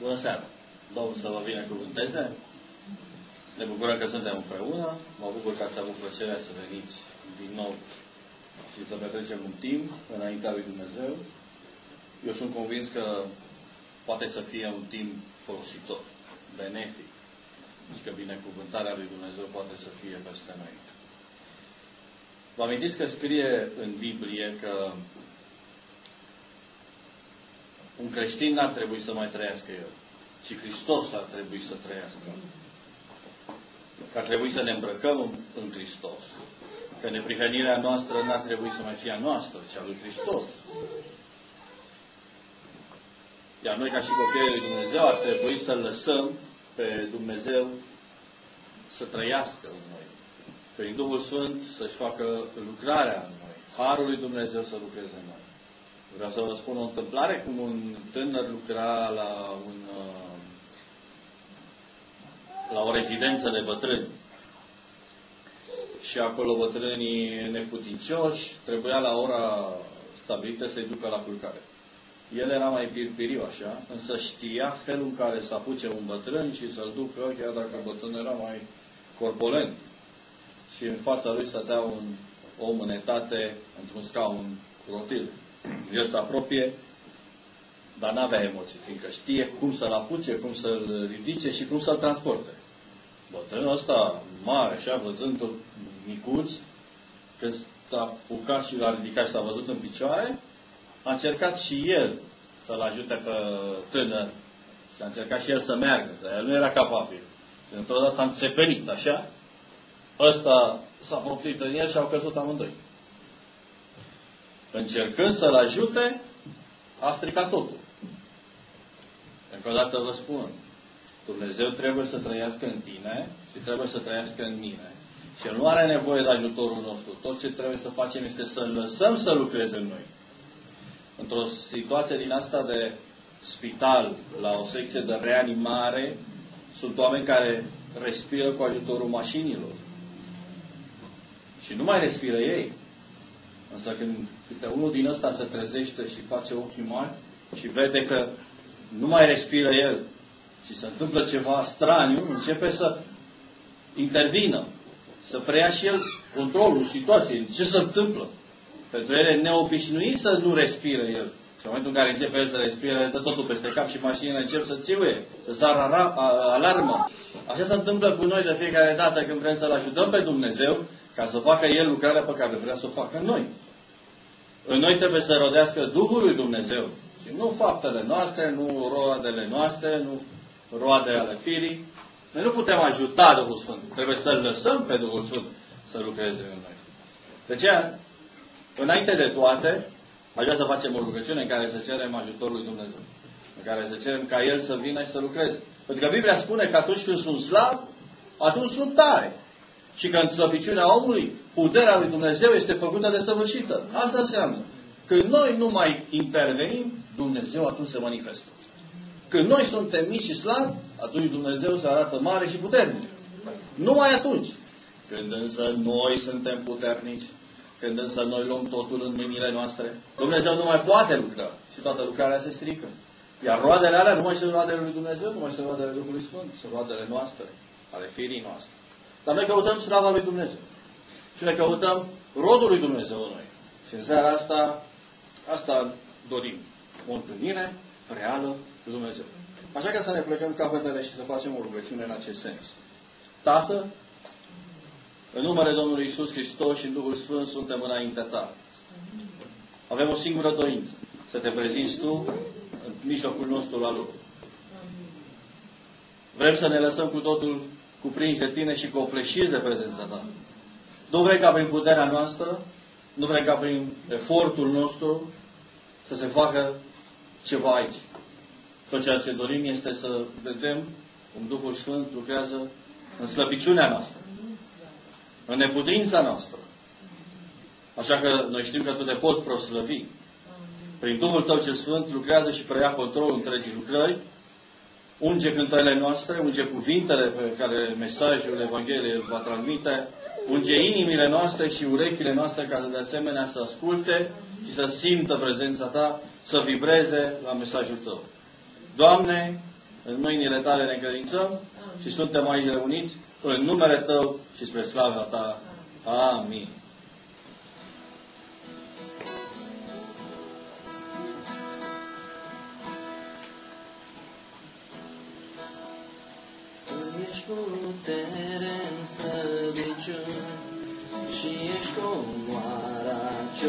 Bună seara! Domnul să vă binecuvânteze. Ne bucurăm că suntem împreună. Mă bucur că ați avut plăcerea să veniți din nou și să petrecem un timp înaintea lui Dumnezeu. Eu sunt convins că poate să fie un timp folositor, benefic și că binecuvântarea lui Dumnezeu poate să fie peste noi. Vă amintiți că scrie în Biblie că un creștin n-ar trebui să mai trăiască el, ci Hristos ar trebui să trăiască. Că ar trebui să ne îmbrăcăm în Hristos. Că neprihănirea noastră n-ar trebui să mai fie a noastră, ci a lui Hristos. Iar noi, ca și copiii lui Dumnezeu, ar trebui să lăsăm pe Dumnezeu să trăiască în noi. Prin Duhul Sfânt să-și facă lucrarea în noi. Harul lui Dumnezeu să lucreze în noi. Vreau să vă spun o întâmplare cum un tânăr lucra la, un, uh, la o rezidență de bătrâni. Și acolo bătrânii neputincioși trebuia la ora stabilită să-i ducă la culcare. El era mai pirpiriu așa, însă știa felul în care să apuce un bătrân și să-l ducă, chiar dacă bătrânul era mai corpulent. Și în fața lui stătea un om în etate, într-un scaun cu rotile. El se apropie, dar nu avea emoții, fiindcă știe cum să-l apuce, cum să-l ridice și cum să-l transporte. Bătrânul ăsta mare, așa, văzând tot micuț, când s-a apucat și l-a ridicat și s-a văzut în picioare, a încercat și el să-l ajute pe tânăr și a încercat și el să meargă, dar el nu era capabil. Și într-o dată a înțepenit, așa, ăsta s-a proptit în el și au căzut amândoi încercând să-l ajute, a stricat totul. Încă o dată vă spun, Dumnezeu trebuie să trăiască în tine și trebuie să trăiască în mine. Și El nu are nevoie de ajutorul nostru. Tot ce trebuie să facem este să lăsăm să lucreze în noi. Într-o situație din asta de spital, la o secție de reanimare, sunt oameni care respiră cu ajutorul mașinilor. Și nu mai respiră ei. Însă când câte unul din ăsta se trezește și face ochii mari și vede că nu mai respiră el și se întâmplă ceva straniu, începe să intervină, să preia și el controlul situației. Ce se întâmplă? Pentru el e neobișnuit să nu respire el. Și în momentul în care începe el să respire, dă totul peste cap și mașinile încep să țiuie, să sară alarmă. Așa se întâmplă cu noi de fiecare dată când vrem să-L ajutăm pe Dumnezeu ca să facă El lucrarea pe care vrea să o facă în noi. În noi trebuie să rodească Duhul lui Dumnezeu. Și nu faptele noastre, nu roadele noastre, nu roade ale firii. Noi nu putem ajuta Duhul Sfânt. Trebuie să-L lăsăm pe Duhul Sfânt să lucreze în noi. De aceea, înainte de toate, aș vrea să facem o rugăciune în care să cerem ajutorul lui Dumnezeu. În care să cerem ca El să vină și să lucreze. Pentru că Biblia spune că atunci când sunt slab, atunci sunt tare. Și că în slăbiciunea omului, puterea lui Dumnezeu este făcută de săvârșită. Asta înseamnă. Când noi nu mai intervenim, Dumnezeu atunci se manifestă. Când noi suntem mici și slabi, atunci Dumnezeu se arată mare și puternic. Numai atunci. Când însă noi suntem puternici, când însă noi luăm totul în mâinile noastre, Dumnezeu nu mai poate lucra și toată lucrarea se strică. Iar roadele alea nu mai sunt roadele lui Dumnezeu, nu mai sunt roadele Duhului Sfânt, sunt roadele noastre, ale firii noastre. Dar noi căutăm slava lui Dumnezeu. Și ne căutăm rodul lui Dumnezeu în noi. Și în seara asta, asta dorim. O întâlnire reală cu Dumnezeu. Așa că să ne plecăm capetele și să facem o rugăciune în acest sens. Tată, în numele Domnului Isus Hristos și în Duhul Sfânt suntem înaintea Ta. Avem o singură dorință. Să te prezinți Tu în mijlocul nostru la lucru. Vrem să ne lăsăm cu totul cuprinși de tine și copleșiți de prezența ta. Nu vrei ca prin puterea noastră, nu vrei ca prin efortul nostru să se facă ceva aici. Tot ceea ce dorim este să vedem cum Duhul Sfânt lucrează în slăbiciunea noastră, în neputința noastră. Așa că noi știm că Tu te poți proslăvi. Prin Duhul Tău cel Sfânt lucrează și preia controlul întregii lucrări unge cântările noastre, unge cuvintele pe care mesajul Evangheliei va transmite, unge inimile noastre și urechile noastre care de asemenea să asculte și să simtă prezența Ta, să vibreze la mesajul Tău. Doamne, în mâinile Tale ne încredințăm și suntem aici reuniți în numele Tău și spre slava Ta. Amin. putere în slăbiciuni și ești comoara ce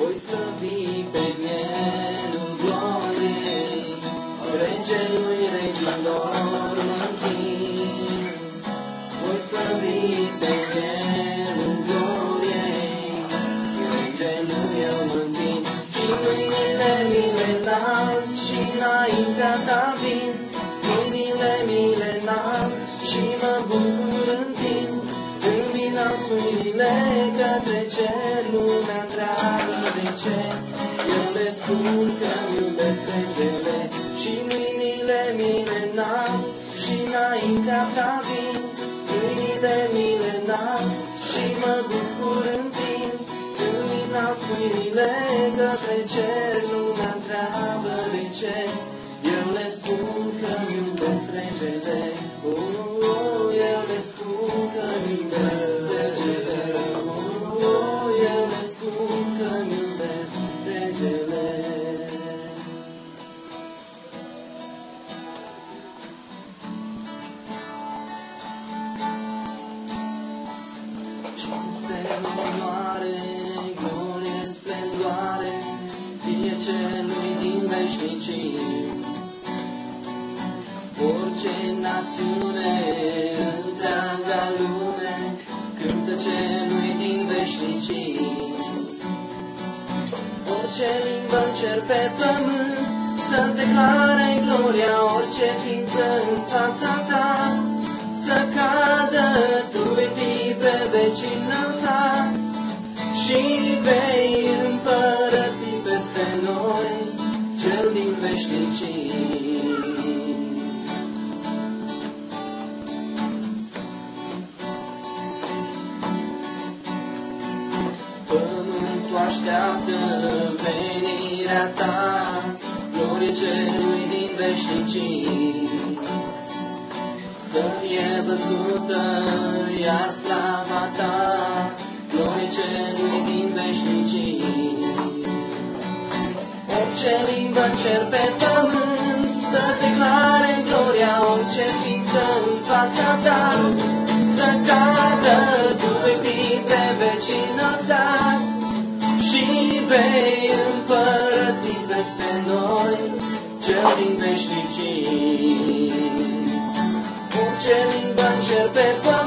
tvoj slavi penje pace. Eu te spun că iubesc legele și mâinile mile n și înaintea ta vin. Mâinile mile n și mă bucur în timp. Îmi nas mâinile către cer, lumea întreabă de ce. orice ființă în fața ta, să cadă dubii pe vecinul sat și vei împărăți peste noi cel din veșnicii. Orice limbă începe fără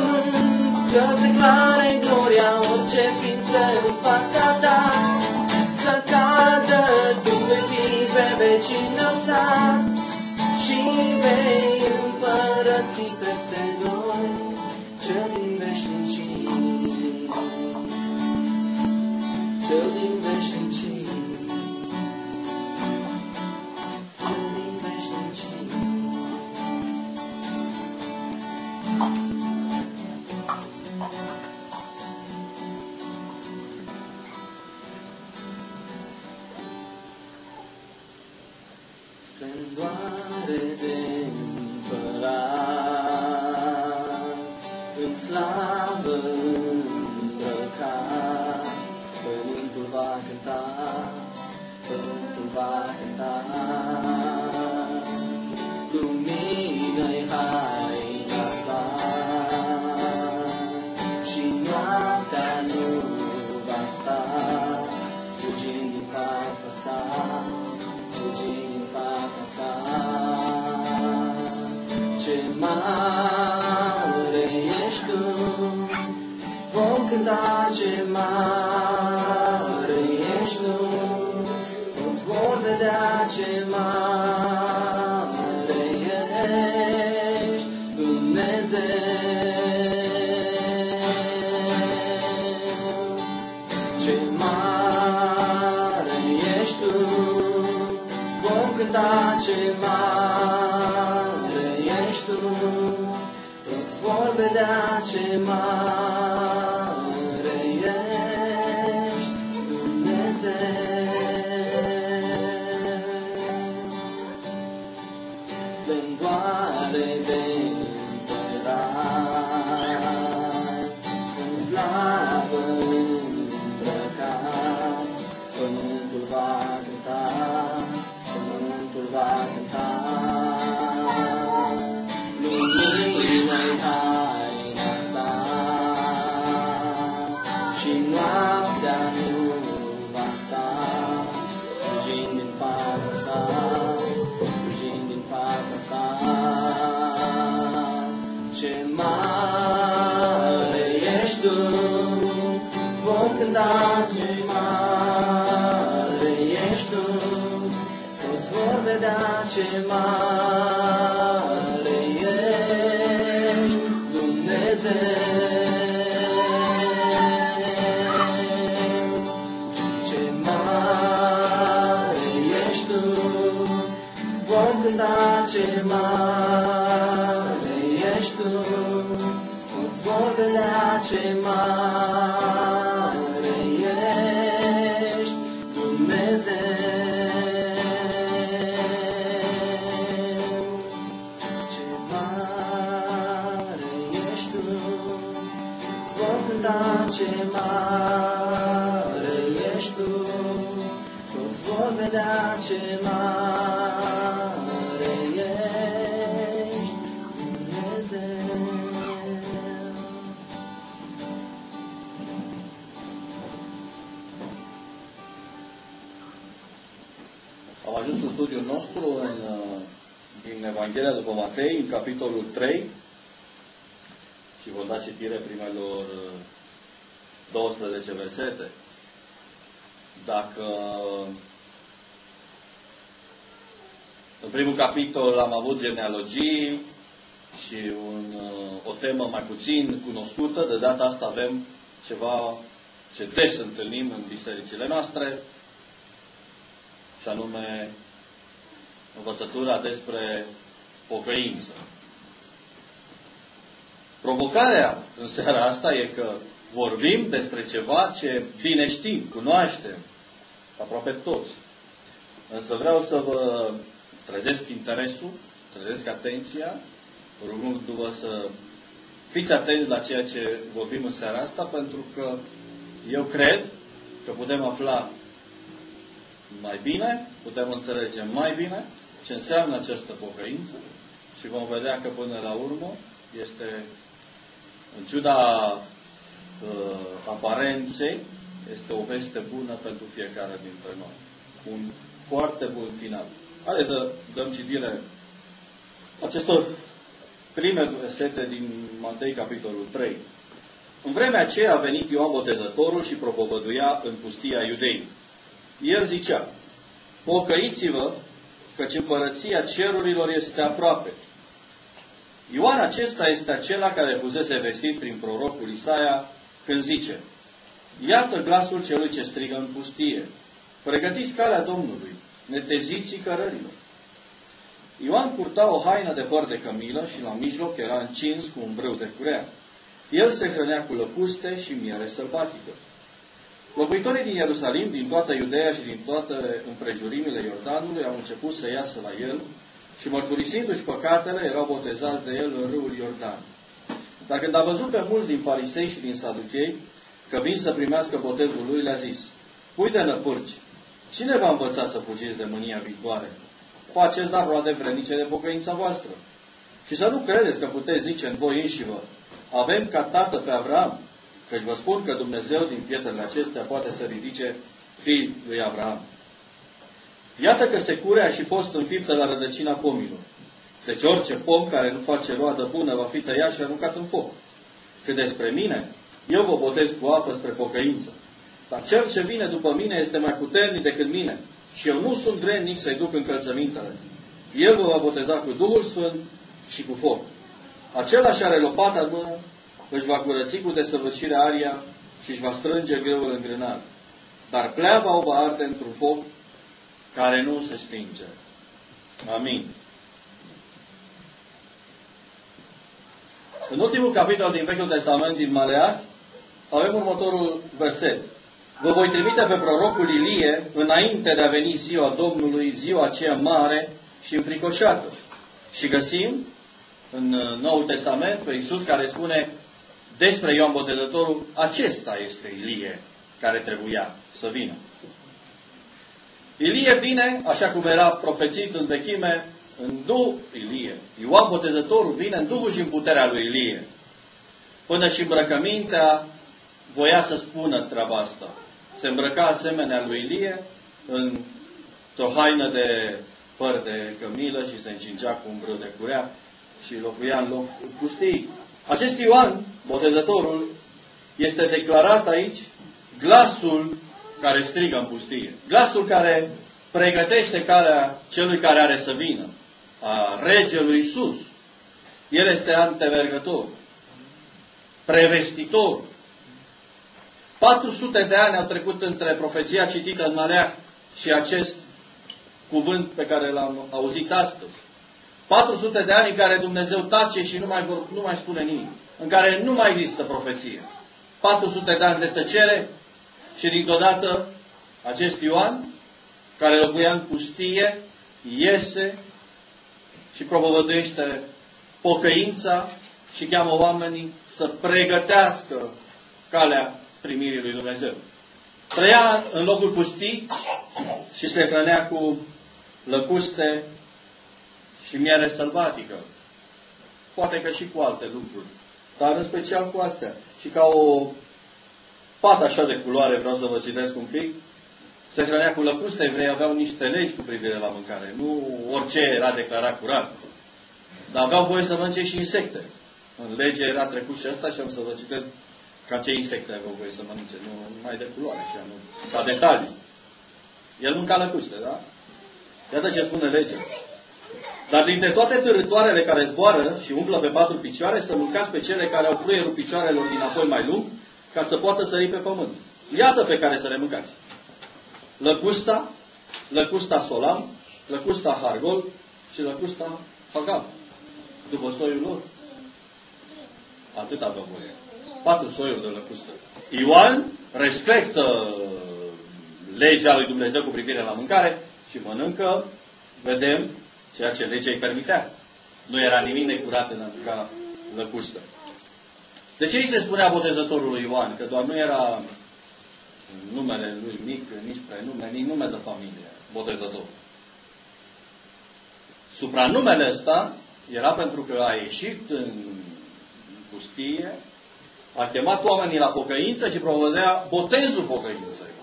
된다. Shema. Evanghelia după Matei, în capitolul 3, și vom da citire primelor uh, 12 versete. Dacă în primul capitol am avut genealogii și un, uh, o temă mai puțin cunoscută, de data asta avem ceva ce des întâlnim în bisericile noastre, și anume învățătura despre pocăință. Provocarea în seara asta e că vorbim despre ceva ce bine știm, cunoaștem, aproape toți. Însă vreau să vă trezesc interesul, trezesc atenția, rugându-vă să fiți atenți la ceea ce vorbim în seara asta, pentru că eu cred că putem afla mai bine, putem înțelege mai bine ce înseamnă această pocăință și vom vedea că până la urmă este, în ciuda uh, aparenței, este o veste bună pentru fiecare dintre noi. Un foarte bun final. Haideți să dăm citire acestor prime versete din Matei, capitolul 3. În vremea aceea a venit Ioan Botezătorul și propovăduia în pustia iudei. El zicea, pocăiți-vă, căci împărăția cerurilor este aproape. Ioan acesta este acela care fusese vestit prin prorocul Isaia când zice, Iată glasul celui ce strigă în pustie, pregătiți calea Domnului, neteziți cărărilor. Ioan purta o haină de păr de cămilă și la mijloc era încins cu un brâu de curea. El se hrănea cu lăcuste și miere sălbatică. Locuitorii din Ierusalim, din toată Iudeea și din toate împrejurimile Iordanului au început să iasă la el și mărturisindu-și păcatele, erau botezați de el în râul Iordan. Dar când a văzut pe mulți din farisei și din saduchei că vin să primească botezul lui, le-a zis, Uite năpârci, cine v-a învățat să fugiți de mânia viitoare? Faceți dar roade vrenice de pocăința voastră. Și să nu credeți că puteți zice în voi înși vă, avem ca tată pe Avram, Căci vă spun că Dumnezeu din pietrele acestea poate să ridice fiii lui Avram. Iată că securea și fost înfiptă la rădăcina pomilor. Deci orice pom care nu face roadă bună va fi tăiat și aruncat în foc. Cât despre mine, eu vă botez cu apă spre pocăință. Dar cel ce vine după mine este mai puternic decât mine și eu nu sunt vrednic să-i duc încălțămintele. El vă va boteza cu Duhul Sfânt și cu foc. Același are lopata în mână își va curăți cu desăvârșire aria și își va strânge greul în grânat. Dar pleava o va arde într-un foc care nu se stinge. Amin. În ultimul capitol din Vechiul Testament din Maleah, avem următorul verset. Vă voi trimite pe prorocul Ilie înainte de a veni ziua Domnului, ziua aceea mare și înfricoșată. Și găsim în Noul Testament pe Iisus care spune despre Ioan Botezătorul, acesta este Ilie care trebuia să vină. Ilie vine, așa cum era profețit în vechime, în Duh Ilie. Ioan Botezătorul vine în Duhul și în puterea lui Ilie. Până și îmbrăcămintea voia să spună treaba asta. Se îmbrăca asemenea lui Ilie în o haină de păr de cămilă și se încingea cu un brâu de curea și locuia în loc pustii. Acest Ioan, botezătorul, este declarat aici glasul care strigă în pustie. Glasul care pregătește calea celui care are să vină, a regelui Isus. El este antevergător, prevestitor. 400 de ani au trecut între profeția citită în Maleah și acest cuvânt pe care l-am auzit astăzi. 400 de ani în care Dumnezeu tace și nu mai, vor, nu mai spune nimic. În care nu mai există profeție. 400 de ani de tăcere și dintr-o dată acest Ioan, care locuia în pustie, iese și propovăduiește pocăința și cheamă oamenii să pregătească calea primirii lui Dumnezeu. Trăia în locul pustii și se hrănea cu lăcuste și miere sălbatică. Poate că și cu alte lucruri. Dar în special cu astea. Și ca o pată așa de culoare, vreau să vă citesc un pic, se hrănea cu lăcuste, evrei aveau niște legi cu privire la mâncare. Nu orice era declarat curat. Dar aveau voie să mănânce și insecte. În lege era trecut și asta și am să vă citesc ca ce insecte aveau voie să mănânce. Nu mai de culoare, și nu, ca detalii. El mânca lăcuste, da? Iată ce spune legea. Dar dintre toate târătoarele care zboară și umblă pe patru picioare, să mâncați pe cele care au fluierul picioarelor dinapoi mai lung, ca să poată sări pe pământ. Iată pe care să le mâncați. Lăcusta, lăcusta solam, lăcusta hargol și lăcusta hagal. După soiul lor. Atât avea voie. Patru soiuri de lăcustă. Ioan respectă legea lui Dumnezeu cu privire la mâncare și mănâncă, vedem, ceea ce legea îi permitea. Nu era nimic necurat în a mânca lăcustă. De ce îi se spunea botezătorului Ioan? Că doar nu era numele lui mic, nici prenume, nici nume de familie, botezător. Supranumele ăsta era pentru că a ieșit în pustie, a chemat oamenii la pocăință și provodea botezul pocăinței.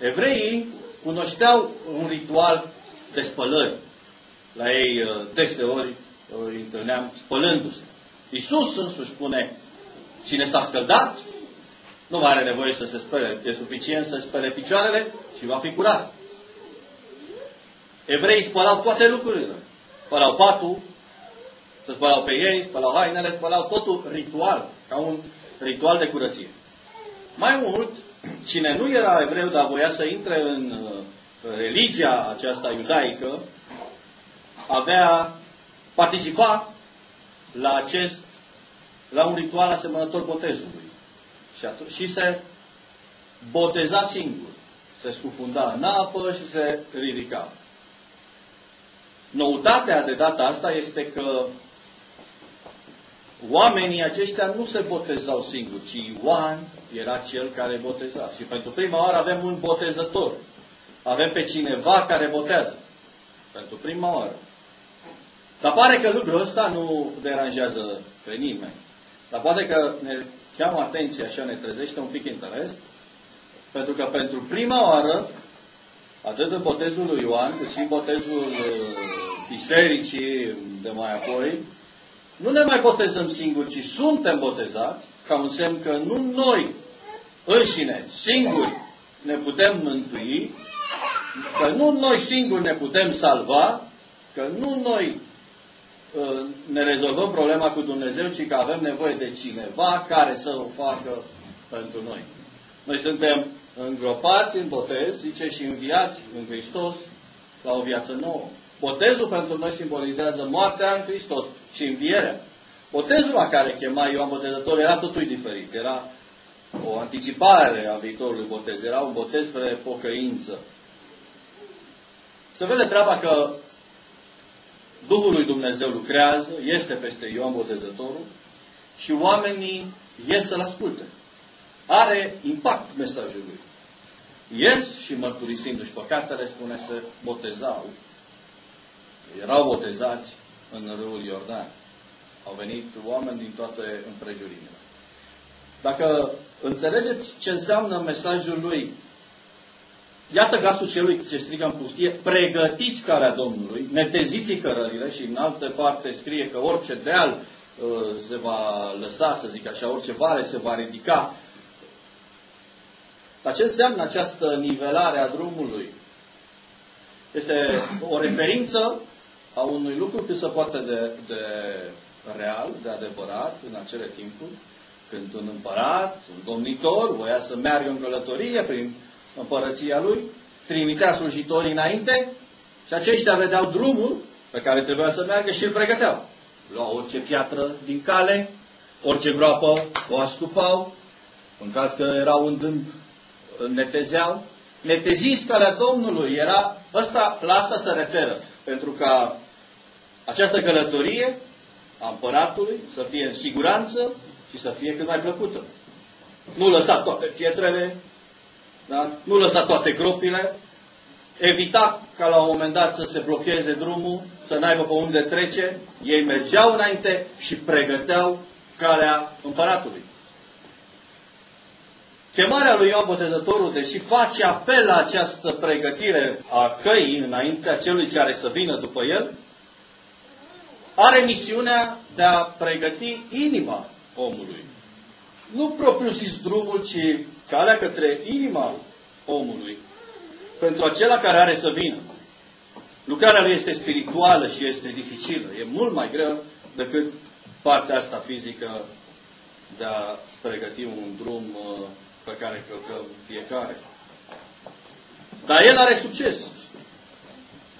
Evreii cunoșteau un ritual de spălări. La ei, uh, deseori, uh, îi întâlneam spălându-se. Iisus însuși spune, cine s-a scăldat, nu mai are nevoie să se spele. E suficient să spele picioarele și va fi curat. Evreii spălau toate lucrurile. Spălau patul, se spălau pe ei, spălau hainele, spălau totul ritual, ca un ritual de curăție. Mai mult, cine nu era evreu, dar voia să intre în uh, religia aceasta iudaică, avea participa la acest, la un ritual asemănător botezului. Și, atunci, și se boteza singur. Se scufunda în apă și se ridica. Noutatea de data asta este că oamenii aceștia nu se botezau singuri, ci Ioan era cel care boteza. Și pentru prima oară avem un botezător. Avem pe cineva care botează. Pentru prima oară. Dar pare că lucrul ăsta nu deranjează pe nimeni. Dar poate că ne cheamă atenția și ne trezește un pic interes, pentru că pentru prima oară, atât în botezul lui Ioan, cât și în botezul uh, bisericii de mai apoi, nu ne mai botezăm singuri, ci suntem botezați, ca un semn că nu noi înșine, singuri, ne putem mântui, că nu noi singuri ne putem salva, că nu noi uh, ne rezolvăm problema cu Dumnezeu, ci că avem nevoie de cineva care să o facă pentru noi. Noi suntem îngropați în botez, zice, și înviați în Hristos la o viață nouă. Botezul pentru noi simbolizează moartea în Hristos și învierea. Botezul la care chema Ioan Botezător era totul diferit. Era o anticipare a viitorului botez. Era un botez spre pocăință. Se vede treaba că Duhul lui Dumnezeu lucrează, este peste Ioan Botezătorul și oamenii ies să-L asculte. Are impact mesajul lui. Ies și mărturisindu-și păcatele, spune, se botezau. Erau botezați în râul Iordan. Au venit oameni din toate împrejurimile. Dacă înțelegeți ce înseamnă mesajul lui, iată glasul celui ce strigă în pustie, pregătiți calea Domnului, neteziți cărările și în altă parte scrie că orice deal uh, se va lăsa, să zic așa, orice vale se va ridica. Dar ce înseamnă această nivelare a drumului? Este o referință a unui lucru cât se poate de, de real, de adevărat, în acele timpuri, când un împărat, un domnitor, voia să meargă în călătorie prin împărăția lui, trimitea slujitorii înainte și aceștia vedeau drumul pe care trebuia să meargă și îl pregăteau. Luau orice piatră din cale, orice groapă o astupau, în caz că erau în dâmb, netezeau. Neteziți calea Domnului era, ăsta, la asta se referă, pentru ca această călătorie a împăratului să fie în siguranță și să fie cât mai plăcută. Nu lăsa toate pietrele, da? nu lăsa toate gropile, evita ca la un moment dat să se blocheze drumul, să n-aibă pe unde trece, ei mergeau înainte și pregăteau calea împăratului. Chemarea lui Ioan Botezătorul, deși face apel la această pregătire a căii înaintea celui ce are să vină după el, are misiunea de a pregăti inima omului. Nu propriu-zis drumul, ci calea către inima omului. Pentru acela care are să vină. Lucrarea lui este spirituală și este dificilă. E mult mai greu decât partea asta fizică de a pregăti un drum uh, pe care călcăm fiecare. Dar el are succes.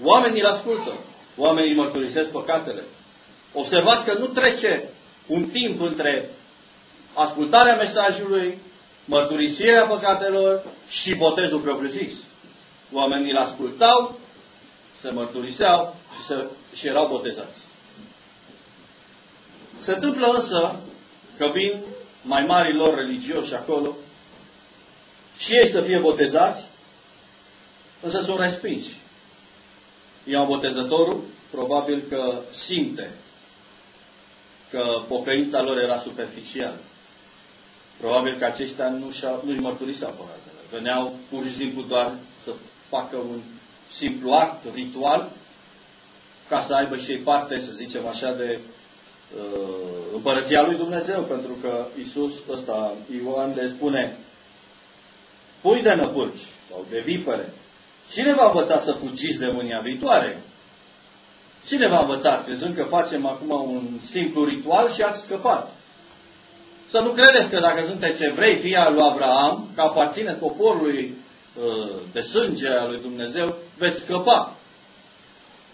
Oamenii îl ascultă. Oamenii mărturisesc păcatele. Observați că nu trece un timp între ascultarea mesajului, mărturisirea păcatelor și botezul propriu-zis. Oamenii îl ascultau, se mărturiseau și, se, și erau botezați. Se întâmplă însă că vin mai marii lor religioși acolo și ei să fie botezați, însă sunt respinși. Ioan Botezătorul probabil că simte că pocăința lor era superficială. Probabil că aceștia nu-și, nu-și mărturiseau păcatele. Veneau pur și simplu doar să facă un simplu act ritual ca să aibă și ei parte, să zicem așa, de uh, împărăția lui Dumnezeu, pentru că Isus ăsta, Ioan le spune, pui de năpârci sau de vipere, cine va învăța să fugiți de mânia viitoare? Cine v-a învățat, crezând că facem acum un simplu ritual și ați scăpat? Să nu credeți că dacă sunteți evrei, fii al lui Abraham, că aparțineți poporului uh, de sânge al lui Dumnezeu, veți scăpa.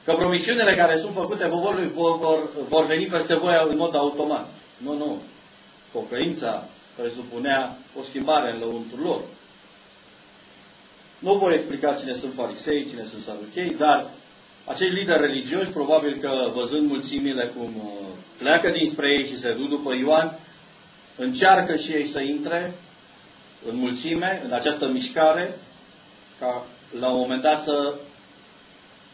Că promisiunile care sunt făcute poporului vor, vor, vor veni peste voi în mod automat. Nu, nu. Pocăința presupunea o schimbare în lăuntrul lor. Nu voi explica cine sunt farisei, cine sunt saduchei, dar acei lideri religioși, probabil că văzând mulțimile cum uh, pleacă dinspre ei și se duc după Ioan, încearcă și ei să intre în mulțime, în această mișcare, ca la un moment dat să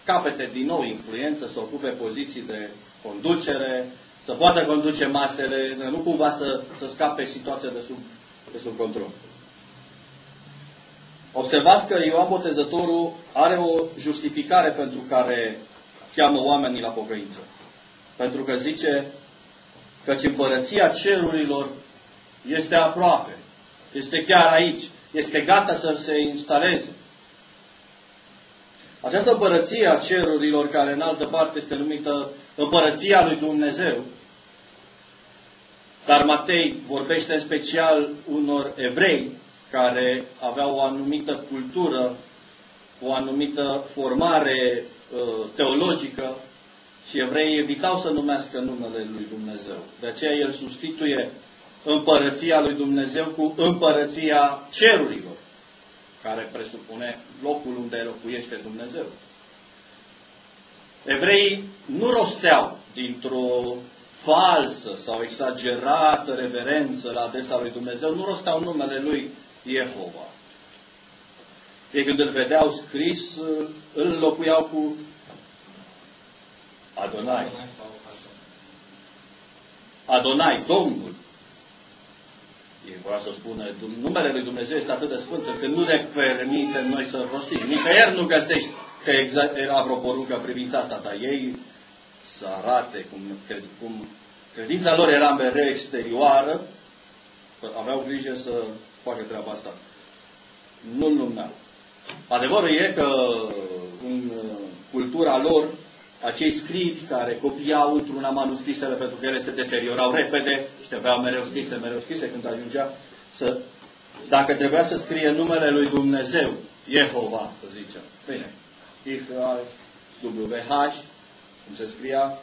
capete din nou influență, să ocupe poziții de conducere, să poată conduce masele, nu cumva să, să scape situația de sub, de sub control. Observați că Ioan Botezătorul are o justificare pentru care cheamă oamenii la pocăință. Pentru că zice că împărăția cerurilor este aproape, este chiar aici, este gata să se instaleze. Această împărăție a cerurilor, care în altă parte este numită împărăția lui Dumnezeu, dar Matei vorbește în special unor evrei care aveau o anumită cultură, o anumită formare uh, teologică și evreii evitau să numească numele lui Dumnezeu. De aceea el substituie împărăția lui Dumnezeu cu împărăția cerurilor, care presupune locul unde locuiește Dumnezeu. Evreii nu rosteau dintr-o falsă sau exagerată reverență la adresa lui Dumnezeu, nu rosteau numele lui Jehova. Ei când îl vedeau scris, îl înlocuiau cu Adonai. Adonai, Domnul. Ei vreau să spună, numele lui Dumnezeu este atât de sfânt încât nu ne permite noi să rostim. Nicăieri nu găsești că exact era vreo poruncă privința asta, dar ei să arate cum, cum credința lor era mereu exterioară, aveau grijă să facă treaba asta. Nu-l numeau. Adevărul e că în cultura lor, acei scribi care copiau într-una manuscrisele pentru că ele se deteriorau repede și trebuiau mereu scrise, mereu scrise când ajungea să... Dacă trebuia să scrie numele lui Dumnezeu, Jehova, să zicem. Bine. Israel, WH, cum se scria,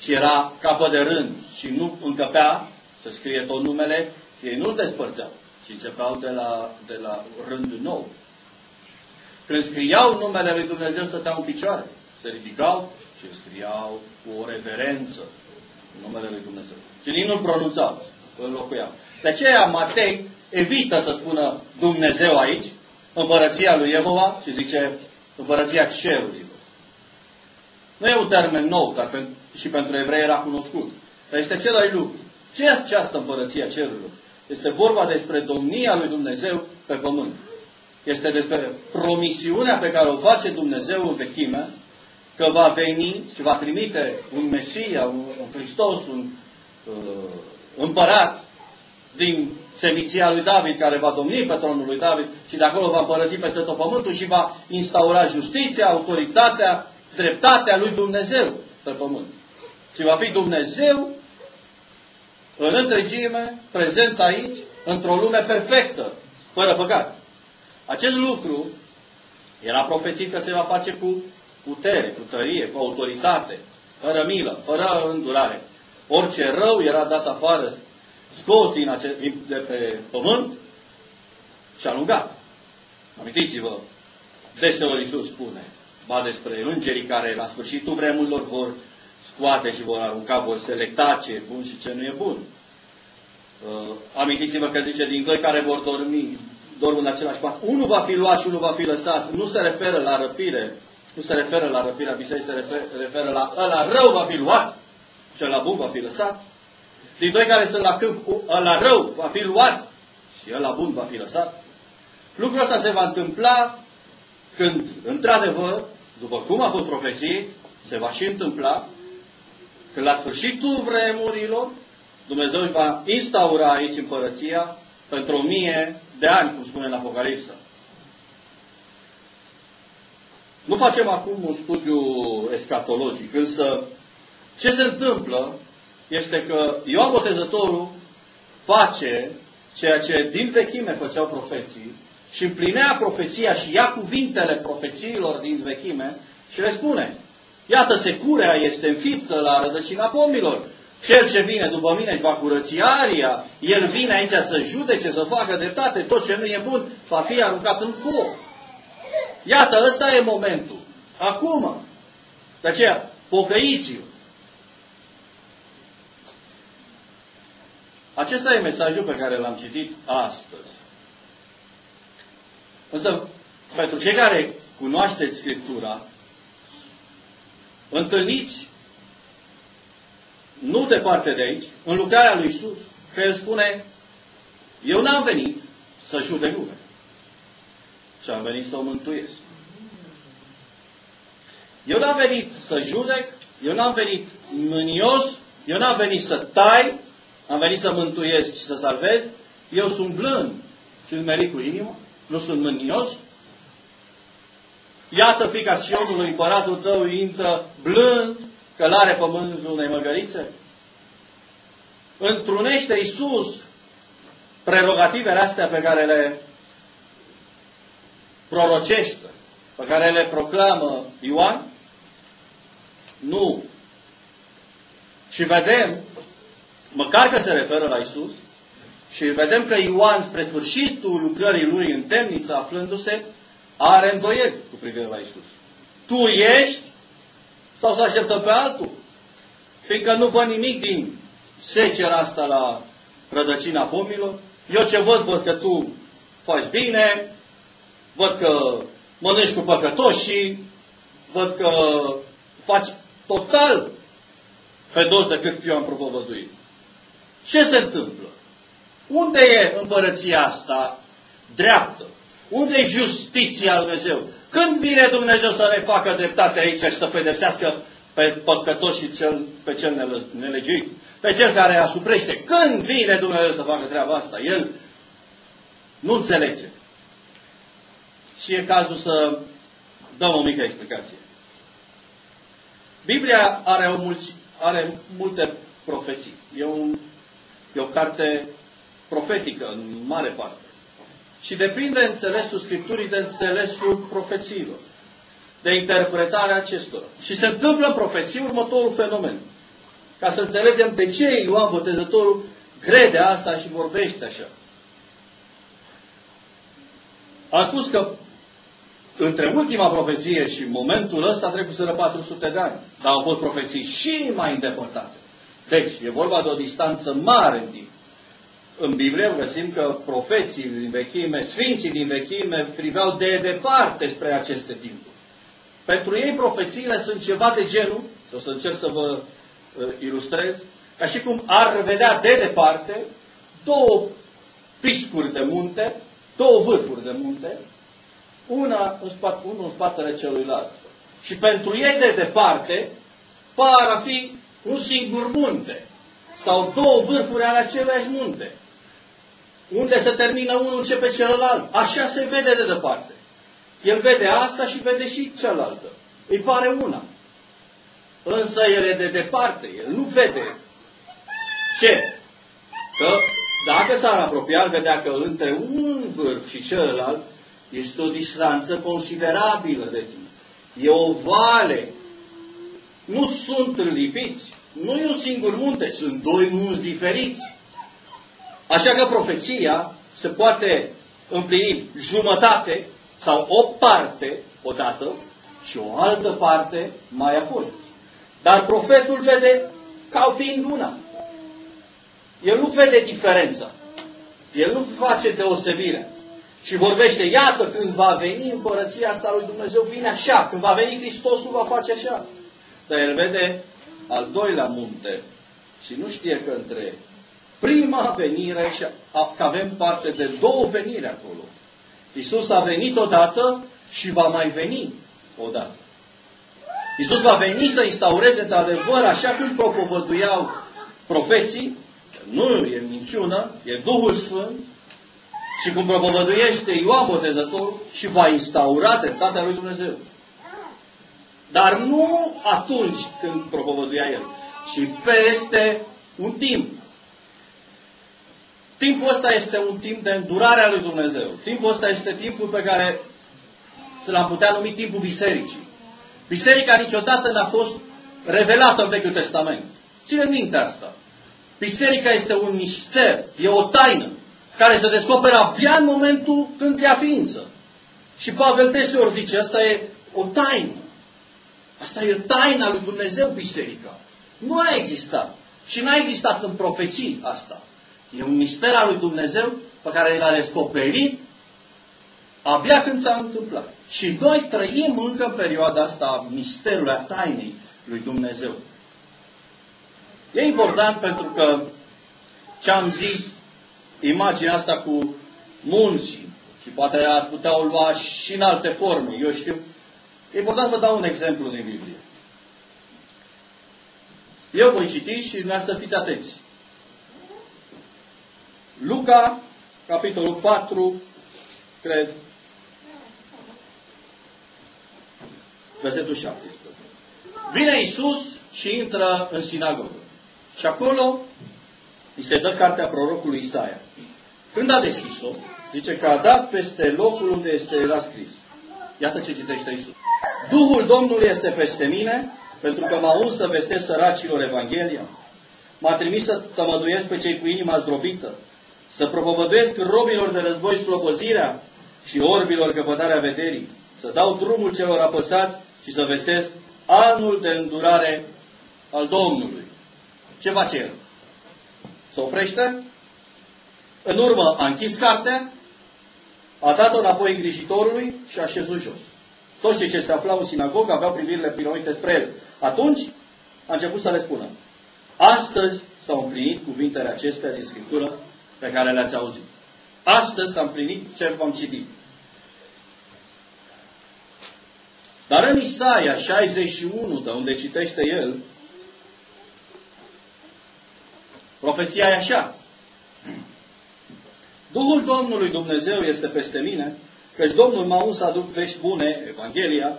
și era capă de rând și nu încăpea să scrie tot numele, ei nu-l despărțeau, ci începeau de la, de la rând nou. Când scriau numele lui Dumnezeu, stăteau în picioare, se ridicau și scriau cu o reverență numele lui Dumnezeu. Și nici nu-l pronunțau, îl locuiau. De aceea Matei evită să spună Dumnezeu aici, împărăția lui Jehova, și zice împărăția cerurilor. Nu e un termen nou, dar și pentru evrei era cunoscut. Dar este același lucru. Ce este această împărăția cerurilor? Este vorba despre domnia lui Dumnezeu pe pământ. Este despre promisiunea pe care o face Dumnezeu în vechime, că va veni și va trimite un Mesia, un, un Hristos, un uh, împărat din seminția lui David, care va domni pe tronul lui David și de acolo va împărăți peste tot pământul și va instaura justiția, autoritatea, dreptatea lui Dumnezeu pe pământ. Și va fi Dumnezeu în întregime, prezent aici, într-o lume perfectă, fără păcat. Acest lucru era profețit că se va face cu putere, cu tărie, cu autoritate, fără milă, fără îndurare. Orice rău era dat afară, scos din ace- de pe pământ și alungat. Amintiți-vă, deseori Iisus spune, ba despre îngerii care la sfârșitul vremurilor vor scoate și vor arunca, vor selecta ce e bun și ce nu e bun. Uh, amintiți-vă că zice, din doi care vor dormi, dorm în același pat, unul va fi luat și unul va fi lăsat. Nu se referă la răpire, nu se referă la răpirea bisericii, se referă, referă la ăla rău va fi luat și ăla bun va fi lăsat. Din doi care sunt la câmp, ăla rău va fi luat și ăla bun va fi lăsat. Lucrul ăsta se va întâmpla când, într-adevăr, după cum a fost profeție, se va și întâmpla că la sfârșitul vremurilor Dumnezeu își va instaura aici împărăția pentru o mie de ani, cum spune în Apocalipsa. Nu facem acum un studiu escatologic, însă ce se întâmplă este că Ioan Botezătorul face ceea ce din vechime făceau profeții și împlinea profeția și ia cuvintele profețiilor din vechime și le spune, iată securea este înfiptă la rădăcina pomilor, cel ce vine după mine își va curăți aria, el vine aici să judece, să facă dreptate, tot ce nu e bun va fi aruncat în foc. Iată, ăsta e momentul. Acum. De aceea, pocăiți-vă. Acesta e mesajul pe care l-am citit astăzi. Însă, pentru cei care cunoașteți Scriptura, întâlniți nu departe de aici, în lucrarea lui Isus, că El spune, eu n-am venit să judec lumea, ci am venit să o mântuiesc. Eu n-am venit să judec, eu n-am venit mânios, eu n-am venit să tai, am venit să mântuiesc și să salvez, eu sunt blând și merit cu inimă, nu sunt mânios. Iată fica Sionului, împăratul tău intră blând, călare pământul unei măgărițe? Întrunește Iisus prerogativele astea pe care le prorocește, pe care le proclamă Ioan? Nu. Și vedem, măcar că se referă la Isus, și vedem că Ioan, spre sfârșitul lucrării lui în temniță, aflându-se, are îndoieli cu privire la Isus. Tu ești sau să așteptăm pe altul? Fiindcă nu văd nimic din secera asta la rădăcina pomilor. Eu ce văd, văd că tu faci bine, văd că mănânci cu păcătoșii, văd că faci total pe dos decât eu am propovăduit. Ce se întâmplă? Unde e împărăția asta dreaptă? Unde e justiția lui Dumnezeu? Când vine Dumnezeu să ne facă dreptate aici și să pedepsească pe păcătos și cel, pe cel nelegiuit? Pe cel care asuprește? Când vine Dumnezeu să facă treaba asta? El nu înțelege. Și e cazul să dăm o mică explicație. Biblia are, o mulți, are multe profeții. E, un, e o carte profetică în mare parte. Și depinde înțelesul Scripturii de înțelesul profețiilor. de interpretare a acestora. Și se întâmplă în profeții următorul fenomen. Ca să înțelegem de ce Ioan Botezătorul crede asta și vorbește așa. A spus că între ultima profeție și momentul ăsta trebuie să 400 de ani. Dar au fost profeții și mai îndepărtate. Deci, e vorba de o distanță mare în timp. În Biblie găsim că profeții din vechime, sfinții din vechime, priveau de departe spre aceste timpuri. Pentru ei profețiile sunt ceva de genul, și o să încerc să vă uh, ilustrez, ca și cum ar vedea de departe două piscuri de munte, două vârfuri de munte, una în spate, unul în spatele celuilalt. Și pentru ei de departe par a fi un singur munte sau două vârfuri ale aceluiași munte. Unde se termină unul, începe celălalt. Așa se vede de departe. El vede asta și vede și cealaltă. Îi pare una. Însă el e de departe. El nu vede ce? Că dacă s-ar apropia, vedea că între un vârf și celălalt este o distanță considerabilă de timp. E o vale. Nu sunt lipiți. Nu e un singur munte, sunt doi munți diferiți. Așa că profeția se poate împlini jumătate sau o parte odată și o altă parte mai apoi. Dar profetul vede ca fiind una. El nu vede diferența. El nu face deosebire. Și vorbește, iată, când va veni împărăția asta lui Dumnezeu, vine așa. Când va veni Hristosul, va face așa. Dar el vede al doilea munte și nu știe că între prima venire și că avem parte de două veniri acolo. Iisus a venit odată și va mai veni odată. Iisus va veni să instaureze într-adevăr așa cum propovăduiau profeții, nu e minciună, e Duhul Sfânt, și cum propovăduiește Ioan Botezătorul și va instaura dreptatea lui Dumnezeu. Dar nu atunci când propovăduia el, ci peste un timp. Timpul ăsta este un timp de îndurare a lui Dumnezeu. Timpul ăsta este timpul pe care să l-am putea numi timpul bisericii. Biserica niciodată n-a fost revelată în Vechiul Testament. Ține minte asta. Biserica este un mister, e o taină, care se descoperă abia în momentul când ia ființă. Și Pavel deseori zice, asta e o taină. Asta e taina lui Dumnezeu, biserica. Nu a existat. Și n-a existat în profeții asta. E un mister al lui Dumnezeu pe care l-a descoperit abia când s-a întâmplat. Și noi trăim încă în perioada asta a misterului, a tainei lui Dumnezeu. E important pentru că ce am zis, imaginea asta cu munții, și poate ați putea o lua și în alte forme, eu știu, E important să vă dau un exemplu din Biblie. Eu voi citi și dumneavoastră fiți atenți. Luca, capitolul 4, cred, versetul 17. Vine Isus și intră în sinagogă. Și acolo îi se dă cartea prorocului Isaia. Când a deschis-o, zice că a dat peste locul unde este era scris. Iată ce citește Isus. Duhul Domnului este peste mine, pentru că m-a uns să vestesc săracilor Evanghelia. M-a trimis să tămăduiesc pe cei cu inima zdrobită, să propovăduiesc robilor de război slobozirea și orbilor căpătarea vederii, să dau drumul celor apăsați și să vestesc anul de îndurare al Domnului. Ce face el? Se oprește? În urmă a închis cartea, a dat-o înapoi îngrijitorului și a șezut jos. Toți cei ce se aflau în sinagogă aveau privirile piroite spre el. Atunci a început să le spună. Astăzi s-au împlinit cuvintele acestea din Scriptură pe care le-ați auzit. Astăzi s-a împlinit ce v-am citit. Dar în Isaia 61, de unde citește el, profeția e așa. Duhul Domnului Dumnezeu este peste mine, Căci Domnul m-a uns să aduc vești bune, Evanghelia,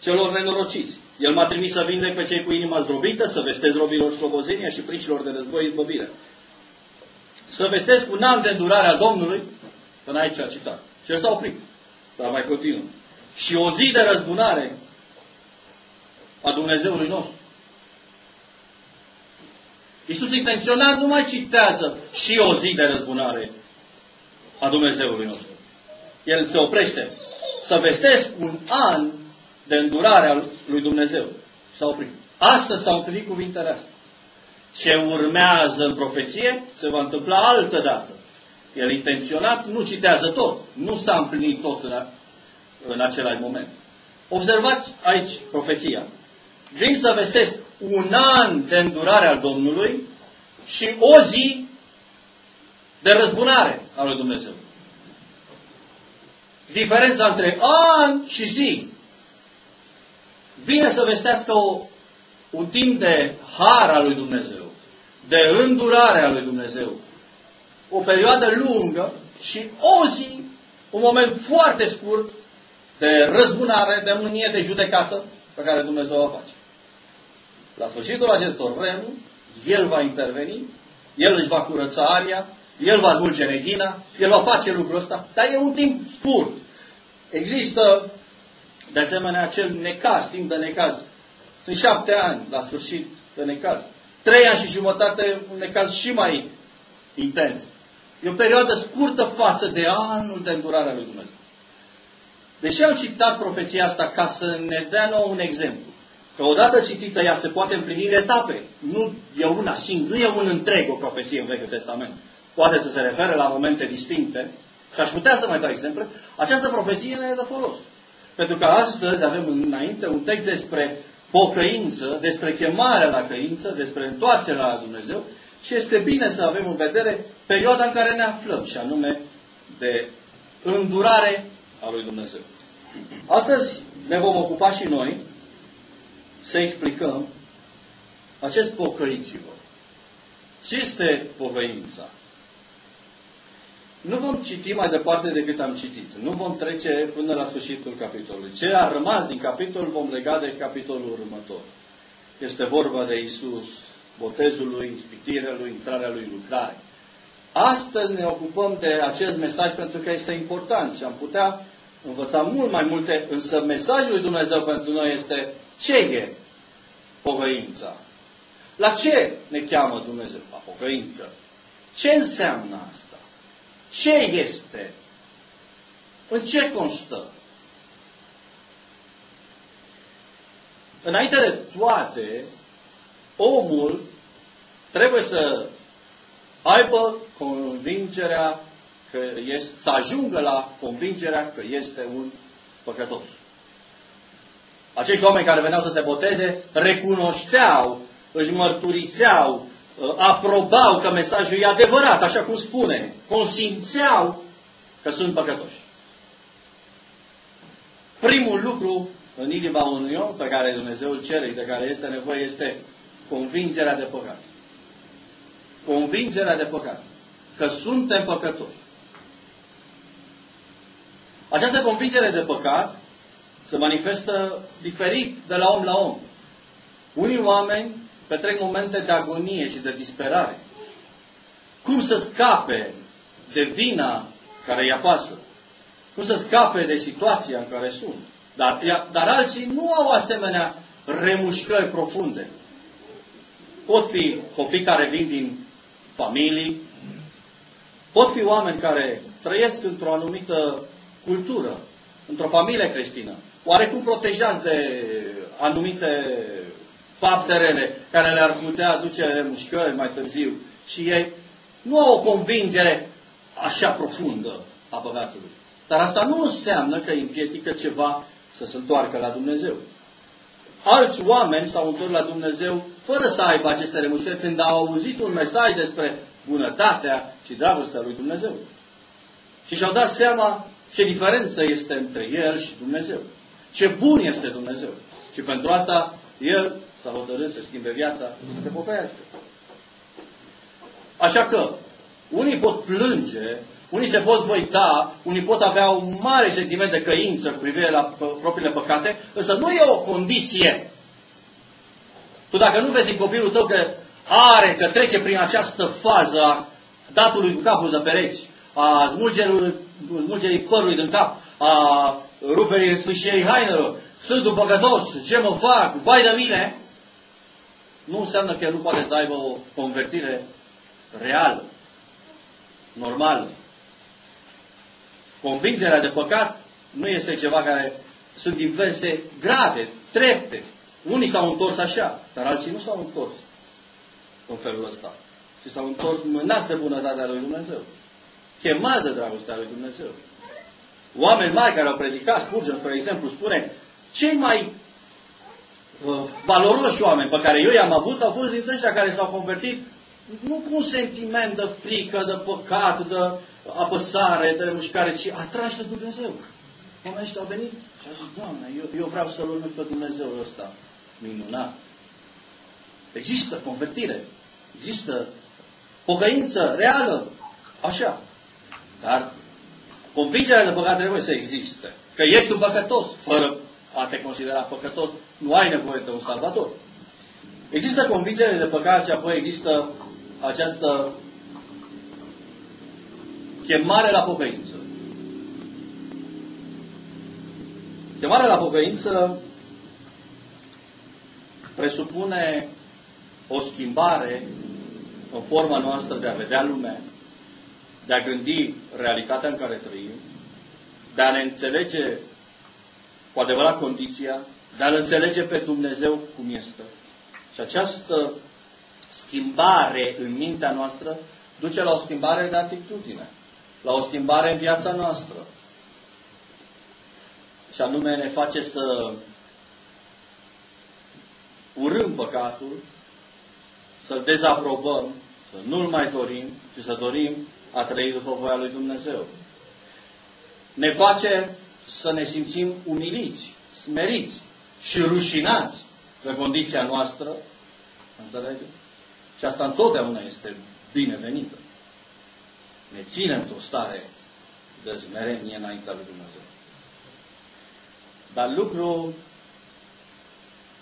celor nenorociți. El m-a trimis să vindec pe cei cu inima zdrobită, să vestez robilor slobozenia și pricilor de război izbăvire. Să vestesc un an de îndurare a Domnului, până aici a citat. Și el s-a oprit, dar mai continuă. Și o zi de răzbunare a Dumnezeului nostru. Iisus intenționat nu mai citează și o zi de răzbunare a Dumnezeului nostru. El se oprește să vestesc un an de îndurare a lui Dumnezeu. S-a oprit. Astăzi s-au împlinit cuvintele astea. Ce urmează în profeție se va întâmpla altă dată. El intenționat nu citează tot. Nu s-a împlinit tot în, în același moment. Observați aici profeția. Vin să vestesc un an de îndurare al Domnului și o zi de răzbunare a lui Dumnezeu. Diferența între an și zi vine să vestească o, un timp de har al lui Dumnezeu, de îndurare a lui Dumnezeu, o perioadă lungă și o zi, un moment foarte scurt de răzbunare, de mânie, de judecată pe care Dumnezeu o face. La sfârșitul acestor vremuri, El va interveni, El își va curăța aria, El va smulge reghina, El va face lucrul ăsta, dar e un timp scurt. Există, de asemenea, acel necaz, timp de necaz. Sunt șapte ani la sfârșit de necaz. Trei ani și jumătate, un necaz și mai intens. E o perioadă scurtă față de anul de îndurare a lui Dumnezeu. Deși am citat profeția asta ca să ne dea nou un exemplu, că odată citită ea se poate împlini în etape, nu e una singură, nu e un întreg o profeție în Vechiul Testament. Poate să se refere la momente distincte, și aș putea să mai dau exemple, această profeție ne e de folos. Pentru că astăzi avem înainte un text despre pocăință, despre chemarea la căință, despre întoarcerea la Dumnezeu și este bine să avem în vedere perioada în care ne aflăm, și anume de îndurare a lui Dumnezeu. Astăzi ne vom ocupa și noi să explicăm acest pocăiți-vă. Ce este pocăința? Nu vom citi mai departe decât am citit. Nu vom trece până la sfârșitul capitolului. Ce a rămas din capitol vom lega de capitolul următor. Este vorba de Isus, botezul lui, ispitirea lui, intrarea lui în lucrare. Astăzi ne ocupăm de acest mesaj pentru că este important și am putea învăța mult mai multe, însă mesajul lui Dumnezeu pentru noi este ce e pocăința? La ce ne cheamă Dumnezeu? La pocăință. Ce înseamnă asta? Ce este? În ce constă? Înainte de toate, omul trebuie să aibă convingerea că este, să ajungă la convingerea că este un păcătos. Acești oameni care veneau să se boteze recunoșteau, își mărturiseau, uh, aprobau că mesajul e adevărat, așa cum spune, consimțeau că sunt păcătoși. Primul lucru în inima unui om pe care Dumnezeu îl cere, de care este nevoie, este convingerea de păcat. Convingerea de păcat. Că suntem păcătoși. Această convingere de păcat se manifestă diferit de la om la om. Unii oameni petrec momente de agonie și de disperare. Cum să scape de vina care îi apasă? Cum să scape de situația în care sunt? Dar, dar alții nu au asemenea remușcări profunde. Pot fi copii care vin din familii, pot fi oameni care trăiesc într-o anumită cultură, într-o familie creștină, oarecum protejați de anumite fapte rele care le-ar putea aduce remușcări mai târziu și ei nu au o convingere așa profundă a păcatului. Dar asta nu înseamnă că împiedică ceva să se întoarcă la Dumnezeu. Alți oameni s-au întors la Dumnezeu fără să aibă aceste remușcări când au auzit un mesaj despre bunătatea și dragostea lui Dumnezeu. Și și-au dat seama ce diferență este între El și Dumnezeu. Ce bun este Dumnezeu. Și pentru asta El s-a hotărât să schimbe viața, să se pocăiască. Așa că, unii pot plânge, unii se pot voita, unii pot avea un mare sentiment de căință cu privire la propriile păcate, însă nu e o condiție. Tu dacă nu vezi în copilul tău că are, că trece prin această fază a datului cu capul de pereți, a smulgerii, smulgerii părului din cap, a ruperii sfârșiei hainelor, sunt un păcătos, ce mă fac, vai de mine, nu înseamnă că el nu poate să aibă o convertire reală, normală. Convingerea de păcat nu este ceva care sunt diverse grade, trepte. Unii s-au întors așa, dar alții nu s-au întors în felul ăsta. Și s-au întors mânați de bunătatea lui Dumnezeu. Chemați de dragostea lui Dumnezeu. Oameni mari care au predicat, Spurgeon, spre exemplu, spune, cei mai uh, valoroși oameni pe care eu i-am avut au fost din ăștia care s-au convertit nu cu un sentiment de frică, de păcat, de apăsare, de mușcare, ci atrași de Dumnezeu. Oamenii ăștia au venit și au zis, Doamne, eu, eu vreau să-L urmez pe Dumnezeu ăsta minunat. Există convertire, există pocăință reală, așa. Dar convingerea de păcat trebuie să existe. Că ești un păcătos, fără a te considera păcătos, nu ai nevoie de un salvator. Există convingere de păcat și apoi există această chemare la pocăință. Chemarea la pocăință presupune o schimbare în forma noastră de a vedea lumea, de a gândi realitatea în care trăim, de a ne înțelege cu adevărat condiția, de a-L înțelege pe Dumnezeu cum este. Și această schimbare în mintea noastră duce la o schimbare de atitudine, la o schimbare în viața noastră. Și anume ne face să urâm păcatul, să-l dezaprobăm, să nu-l mai dorim, ci să dorim a trăi după voia lui Dumnezeu. Ne face să ne simțim umiliți, smeriți și rușinați de condiția noastră. Înțelegeți? Și asta întotdeauna este binevenită. Ne ține într-o stare de smerenie înaintea lui Dumnezeu. Dar lucru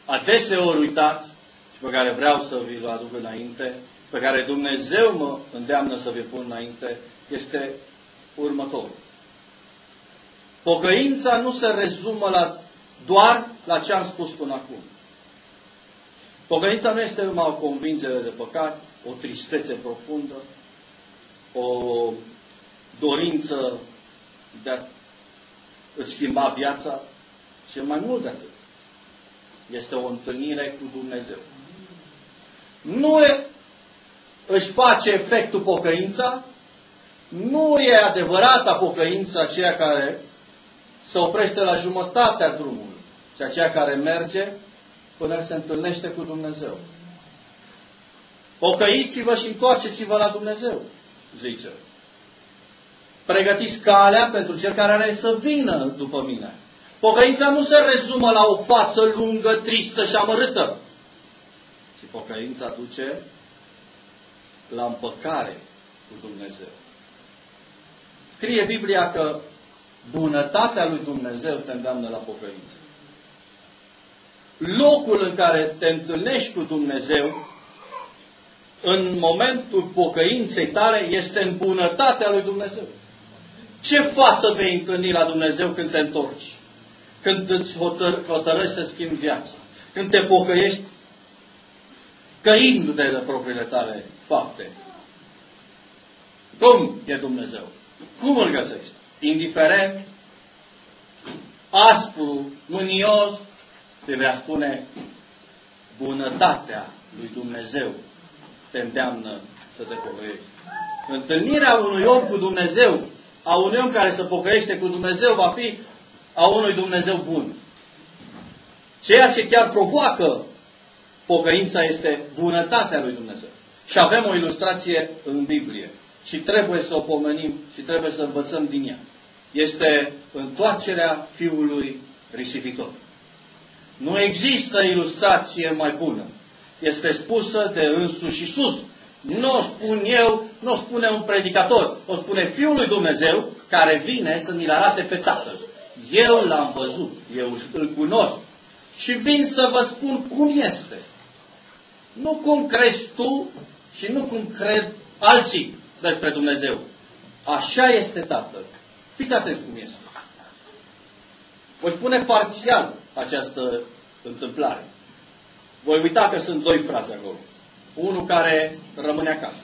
adeseori uitat și pe care vreau să vi-l aduc înainte, pe care Dumnezeu mă îndeamnă să vi pun înainte, este următorul. Pocăința nu se rezumă la, doar la ce am spus până acum. Pocăința nu este numai o convingere de păcat, o tristețe profundă, o dorință de a îți schimba viața, și mai mult de atât. Este o întâlnire cu Dumnezeu. Nu e, își face efectul pocăința, nu e adevărata pocăința aceea care se oprește la jumătatea drumului, ci aceea care merge până se întâlnește cu Dumnezeu. Pocăiți-vă și întoarceți-vă la Dumnezeu, zice. Pregătiți calea pentru cel care are să vină după mine. Pocăința nu se rezumă la o față lungă, tristă și amărâtă, ci pocăința duce la împăcare cu Dumnezeu. Scrie Biblia că bunătatea lui Dumnezeu te îndeamnă la pocăință. Locul în care te întâlnești cu Dumnezeu în momentul pocăinței tale este în bunătatea lui Dumnezeu. Ce față vei întâlni la Dumnezeu când te întorci? Când îți hotăr, hotărăști să schimbi viața? Când te pocăiești căindu-te de propriile tale fapte? Cum e Dumnezeu? Cum îl găsești? Indiferent, aspru, mânios, te vrea spune bunătatea lui Dumnezeu te îndeamnă să te pocăiești. Întâlnirea unui om cu Dumnezeu, a unui om care se pocăiește cu Dumnezeu, va fi a unui Dumnezeu bun. Ceea ce chiar provoacă pocăința este bunătatea lui Dumnezeu. Și avem o ilustrație în Biblie. Și trebuie să o pomenim și trebuie să învățăm din ea. Este întoarcerea fiului risipitor. Nu există ilustrație mai bună. Este spusă de însuși Iisus. Nu o spun eu, nu o spune un predicator. O spune Fiul lui Dumnezeu care vine să ni-l arate pe Tatăl. Eu l-am văzut, eu îl cunosc și vin să vă spun cum este. Nu cum crezi tu și nu cum cred alții despre Dumnezeu. Așa este Tatăl. Fiți atenți cum este. Voi spune parțial această întâmplare. Voi uita că sunt doi frați acolo. Unul care rămâne acasă.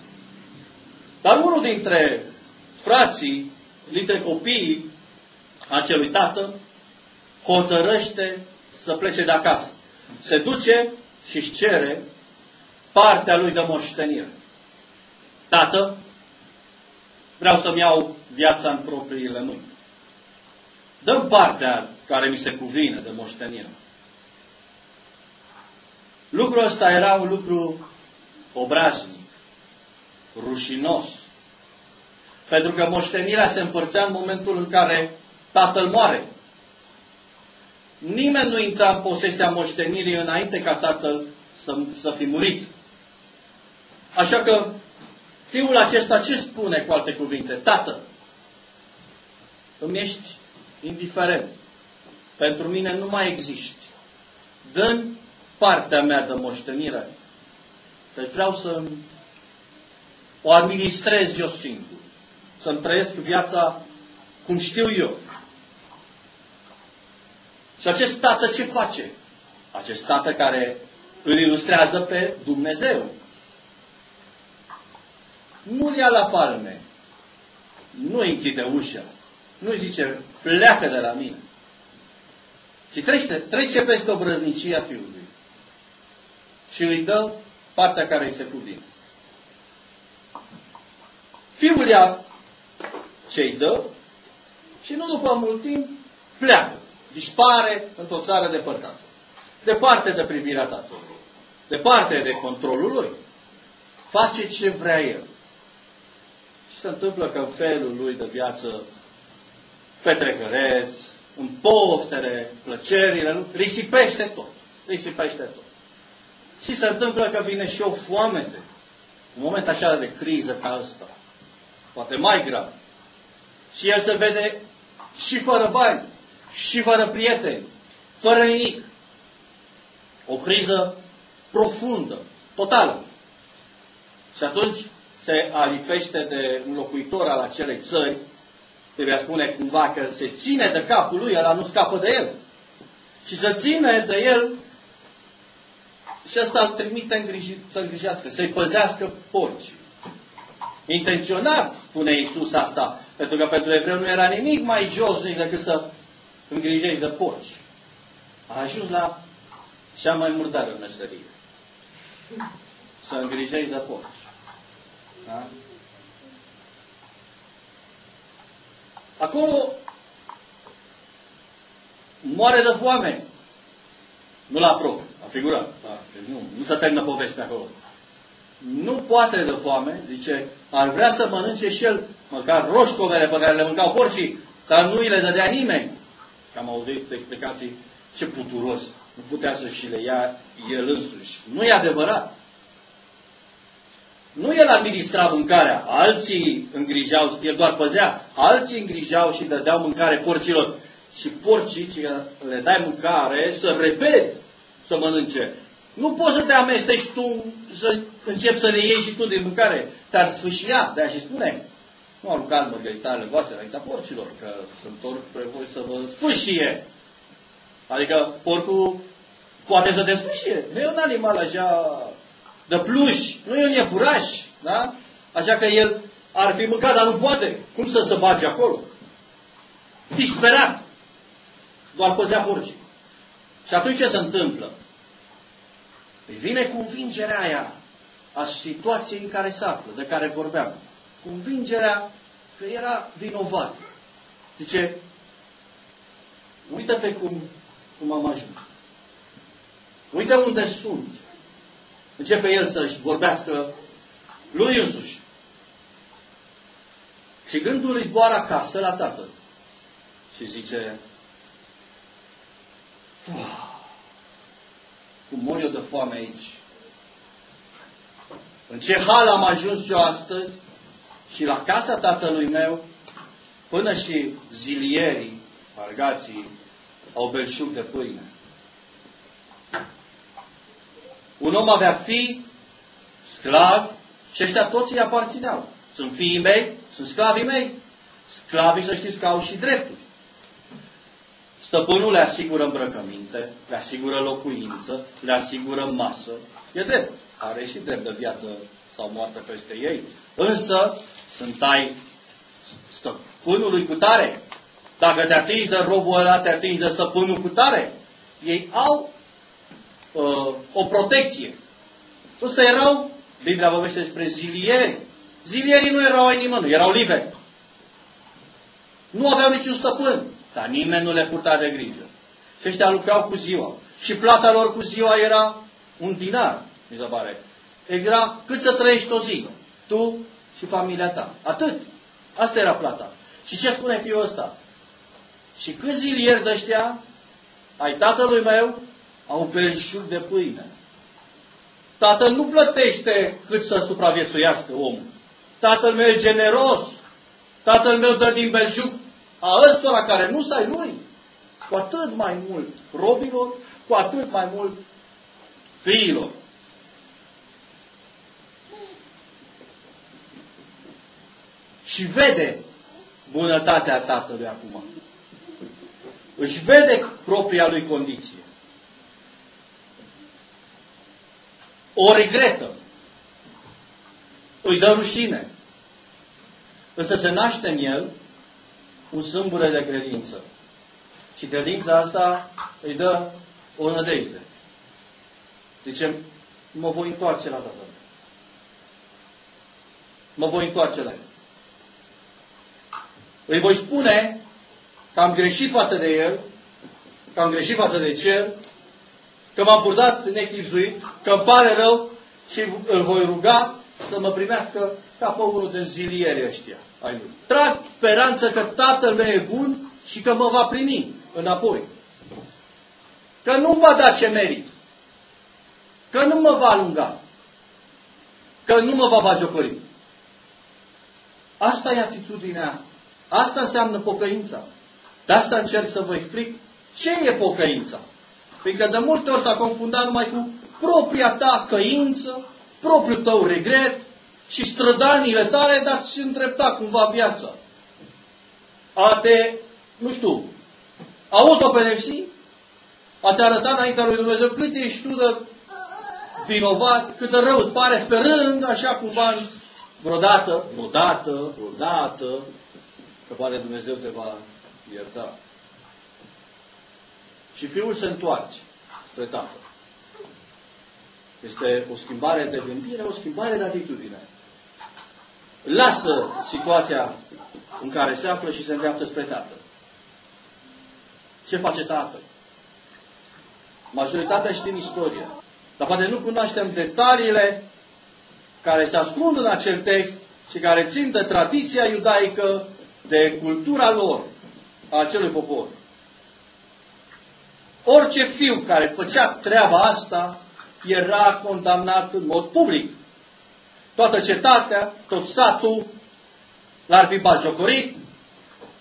Dar unul dintre frații, dintre copiii acelui tată, hotărăște să plece de acasă. Se duce și își cere partea lui de moștenire. Tată, vreau să-mi iau viața în propriile mâini. Dăm partea care mi se cuvine de moștenire. Lucrul ăsta era un lucru obraznic, rușinos. Pentru că moștenirea se împărțea în momentul în care tatăl moare. Nimeni nu intra în posesia moștenirii înainte ca tatăl să, să fi murit. Așa că fiul acesta ce spune cu alte cuvinte? Tată, îmi ești indiferent. Pentru mine nu mai existi. dă partea mea de moștenire. Deci vreau să o administrez eu singur. Să-mi trăiesc viața cum știu eu. Și acest tată ce face? Acest tată care îl ilustrează pe Dumnezeu. Nu ia la palme. Nu închide ușa. Nu zice, pleacă de la mine. Și trece, trece peste obrăznicia fiului. Și îi dă partea care îi se cuvine. Fiul ia ce îi dă și nu după mult timp pleacă. Dispare într-o țară depărtată. Departe de privirea tatălui. Departe de controlul lui. Face ce vrea el. Și se întâmplă că în felul lui de viață petrecăreț, în poftele, plăcerile, risipește tot. Risipește tot. Și se întâmplă că vine și o foamete. Un moment așa de criză ca ăsta. Poate mai grav. Și el se vede și fără bani, și fără prieteni, fără nimic. O criză profundă, totală. Și atunci se alipește de un locuitor al acelei țări, trebuie spune cumva că se ține de capul lui, ăla nu scapă de el. Și se ține de el și asta îl trimite îngriji, să îngrijească, să-i păzească porci. Intenționat spune Iisus asta, pentru că pentru evreu nu era nimic mai josnic decât să îngrijești de porci. A ajuns la cea mai murdară meserie. Să îngrijești de porci. Da? Acolo moare de foame. Nu la propriu, a figurat. Da, nu, nu se termină povestea acolo. Nu poate de foame, zice, ar vrea să mănânce și el măcar roșcovele pe care le mâncau porcii, dar nu îi le dădea nimeni. Că am auzit explicații ce puturos. Nu putea să și le ia el însuși. Nu e adevărat. Nu el administra mâncarea, alții îngrijau, el doar păzea, alții îngrijau și dădeau mâncare porcilor. Și porcii, ce le dai mâncare, să repet să mănânce. Nu poți să te amesteci tu, să începi să le iei și tu din mâncare. Te-ar sfâșia, de-aia și spune. Nu aruncați mărgăritarele voastre înaintea porcilor, că sunt ori voi să vă sfâșie. Adică porcul poate să te sfâșie. Nu e un animal așa de pluș, nu e un iepuraș, da? Așa că el ar fi mâncat, dar nu poate. Cum să se bage acolo? Disperat. Doar păzea porcii. Și atunci ce se întâmplă? Îi vine convingerea aia a situației în care se află, de care vorbeam. Convingerea că era vinovat. Zice, uită-te cum, cum am ajuns. Uite unde sunt. Începe el să-și vorbească lui însuși. Și gândul îi zboară acasă la tatăl. Și zice, cum mor eu de foame aici. În ce hal am ajuns eu astăzi și la casa tatălui meu, până și zilierii, argații, au belșug de pâine. Un om avea fi, sclavi, și ăștia toți îi aparțineau. Sunt fiii mei, sunt sclavii mei. Sclavii, să știți că au și drepturi. Stăpânul le asigură îmbrăcăminte, le asigură locuință, le asigură masă. E drept. Are și drept de viață sau moarte peste ei. Însă sunt ai stăpânului cu tare. Dacă te atingi de robul ăla, te atingi de stăpânul cu tare. Ei au uh, o protecție. Ăsta erau, Biblia vorbește despre zilieri. Zilierii nu erau ai nimănui, erau liberi. Nu aveau niciun stăpân, dar nimeni nu le purta de grijă. Și ăștia lucrau cu ziua. Și plata lor cu ziua era un dinar, mi se pare. Era cât să trăiești o zi. Tu și familia ta. Atât. Asta era plata. Și ce spune fiul ăsta? Și câți zilieri de ăștia ai tatălui meu au belșug de pâine. Tatăl nu plătește cât să supraviețuiască omul. Tatăl meu e generos. Tatăl meu dă din belșug a ăstora care nu sai lui. Cu atât mai mult robilor, cu atât mai mult fiilor. Și vede bunătatea tatălui acum. Își vede propria lui condiție. O regretă. Îi dă rușine. Însă se naște în el un sâmbure de credință. Și credința asta îi dă o nădejde. Zice, mă voi întoarce la Tatăl. Mă voi întoarce la El. Îi voi spune că am greșit față de El, că am greșit față de Cer, că m-am purtat nechipzuit, că îmi pare rău și îl voi ruga să mă primească ca pe unul din zilierii ăștia ai lui. Trag speranță că tatăl meu e bun și că mă va primi înapoi. Că nu va da ce merit. Că nu mă va alunga. Că nu mă va bagiocori. Asta e atitudinea. Asta înseamnă pocăința. De asta încerc să vă explic ce e pocăința. Pentru că de multe ori s-a confundat numai cu propria ta căință, propriul tău regret și strădanile tale, dar ți îndrepta cumva viața. A te, nu știu, autopedepsi, a te arăta înaintea lui Dumnezeu cât ești tu de vinovat, cât de rău îți pare, sperând așa cumva vreodată, vreodată, vreodată, că poate Dumnezeu te va ierta. Și fiul se întoarce spre tatăl. Este o schimbare de gândire, o schimbare de atitudine. Lasă situația în care se află și se îndreaptă spre tatăl. Ce face tatăl? Majoritatea știm istoria. Dar poate nu cunoaștem detaliile care se ascund în acel text și care țin de tradiția iudaică, de cultura lor, a acelui popor. Orice fiu care făcea treaba asta era condamnat în mod public. Toată cetatea, tot satul, l-ar fi bagiocorit,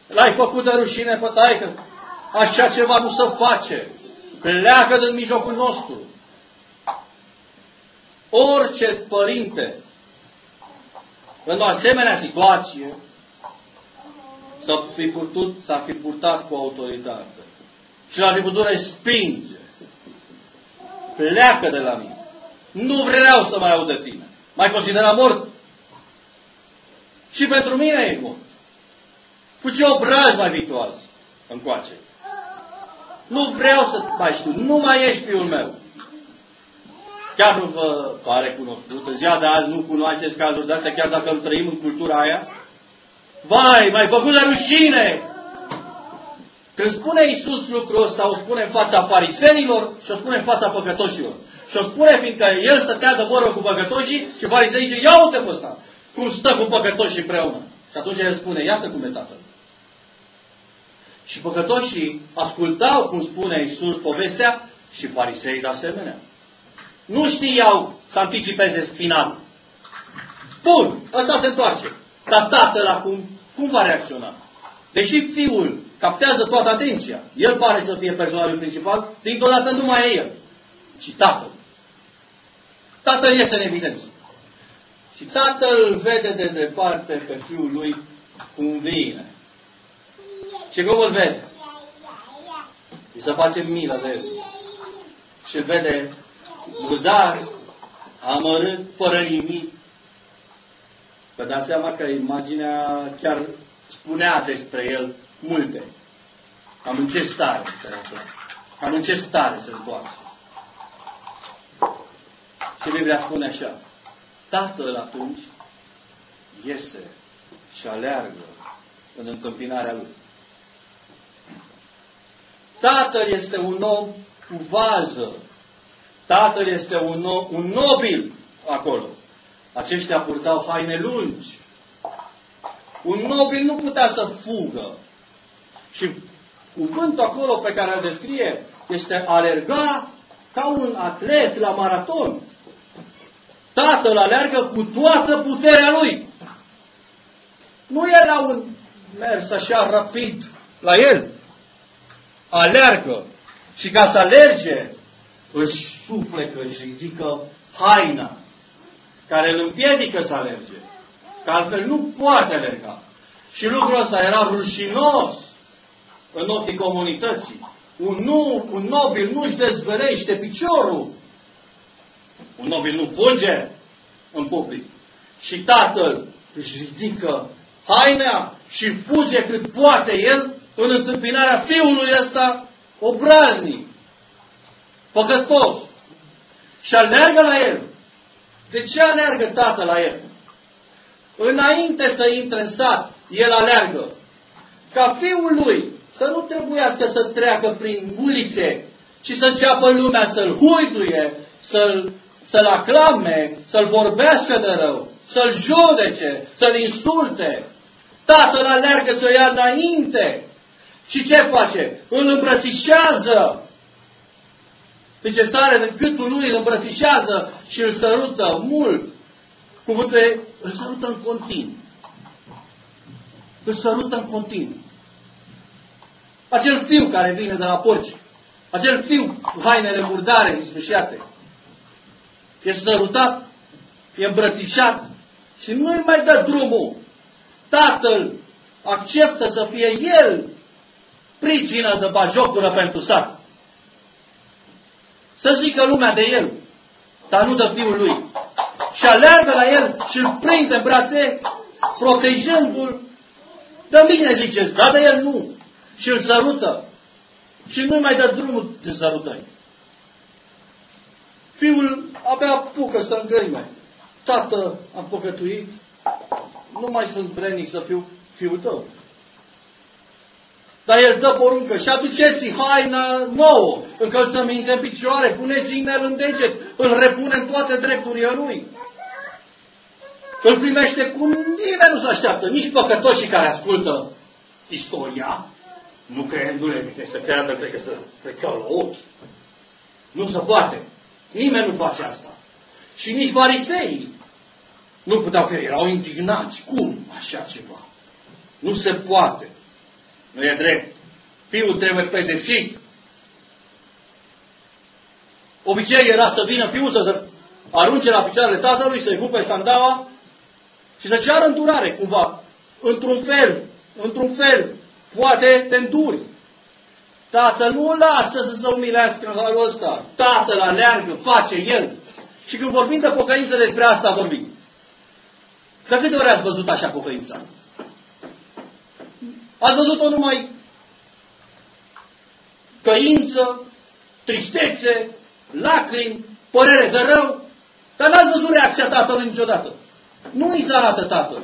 l-ai făcut de rușine pe taică, așa ceva nu se face, pleacă din mijlocul nostru. Orice părinte în o asemenea situație să fi putut, s-a fi purtat cu autoritate și l-ar fi putut respinge. Pleacă de la mine. Nu vreau să mai aud de tine. Mai considera mort? Și pentru mine e mort. Cu ce obraj mai vii tu azi încoace? Nu vreau să mai știu. Nu mai ești fiul meu. Chiar nu vă pare cunoscut. În ziua de azi nu cunoașteți cazuri de astea, chiar dacă îmi trăim în cultura aia. Vai, mai făcut de rușine! Când spune Iisus lucrul ăsta, o spune în fața farisenilor și o spune în fața păcătoșilor. Și o spune fiindcă el stătea de vorbă cu păcătoșii și fariseii zice, ia uite pe ăsta, cum stă cu păcătoșii împreună. Și atunci el spune, iată cum e tatăl. Și păcătoșii ascultau cum spune Iisus povestea și farisei de asemenea. Nu știau să anticipeze finalul. Bun, ăsta se întoarce. Dar tatăl acum, cum va reacționa? Deși fiul captează toată atenția, el pare să fie personajul principal, dintr-o dată nu mai e el, ci tatăl. Tatăl iese în evidență. Și tatăl vede de departe pe fiul lui cum vine. Și cum îl vede? și să facem milă de el. Și îl vede murdar, amărât, fără nimic. Vă dați seama că imaginea chiar spunea despre el multe. Cam în ce stare se află. Cam în ce stare se întoarce. Și Biblia spune așa. Tatăl atunci iese și aleargă în întâmpinarea lui. Tatăl este un om cu vază. Tatăl este un, no, un nobil acolo. Aceștia purtau haine lungi. Un nobil nu putea să fugă. Și cuvântul acolo pe care îl descrie este alerga ca un atlet la maraton. Tatăl aleargă cu toată puterea lui. Nu era un mers așa rapid la el. Aleargă. Și ca să alerge, își suflecă, își ridică haina care îl împiedică să alerge. Că altfel nu poate alerga. Și lucrul ăsta era rușinos în ochii comunității. Un, nu, un nobil nu-și dezvălește piciorul. Un nobil nu fuge în public. Și tatăl își ridică hainea și fuge cât poate el în întâmpinarea fiului ăsta obraznic, păcătos. Și aleargă la el. De ce aleargă tatăl la el? Înainte să intre în sat, el aleargă. Ca fiul lui să nu trebuiască să treacă prin ulițe și să înceapă lumea să-l huiduie, să-l, să-l aclame, să-l vorbească de rău, să-l judece, să-l insulte. Tatăl aleargă să o ia înainte. Și ce face? Îl îmbrățișează. Deci sare de gâtul lui, îl îmbrățișează și îl sărută mult. Cuvântul e, îl sărută în continuu. Îl sărută în continuu. Acel fiu care vine de la porci, acel fiu cu hainele murdare, izbușiate, e sărutat, e îmbrățișat și nu-i mai dă drumul. Tatăl acceptă să fie el pricină de bajocură pentru sat. Să zică lumea de el, dar nu de fiul lui. Și aleargă la el și îl prinde în brațe, protejându-l. De mine ziceți, dar de el nu și îl sărută. Și nu mai dă drumul de sărutări. Fiul abia apucă să îngăime. Tată, am păcătuit, nu mai sunt vrednic să fiu fiul tău. Dar el dă poruncă și aduceți haina nouă, încălțăminte în picioare, puneți inel în deget, îl repune în toate drepturile lui. Îl primește cum nimeni nu se așteaptă, nici păcătoșii care ascultă istoria, nu crezându-le, să creadă, cred că să trecă la ochi. Nu se poate. Nimeni nu face asta. Și nici fariseii nu puteau că erau indignați. Cum așa ceva? Nu se poate. Nu e drept. Fiul trebuie pedepsit. Obicei era să vină fiul să se arunce la picioarele tatălui, să-i rupe sandaua și să ceară îndurare cumva. Într-un fel, într-un fel, Poate te înduri. Tatăl nu lasă să se umilească în halul ăsta. Tatăl aleargă, face el. Și când vorbim de pocăință, despre asta vorbim. De câte ori ați văzut așa pocăința? Ați văzut-o numai căință, tristețe, lacrimi, părere de rău, dar n-ați văzut reacția tatălui niciodată. Nu îi se arată tatăl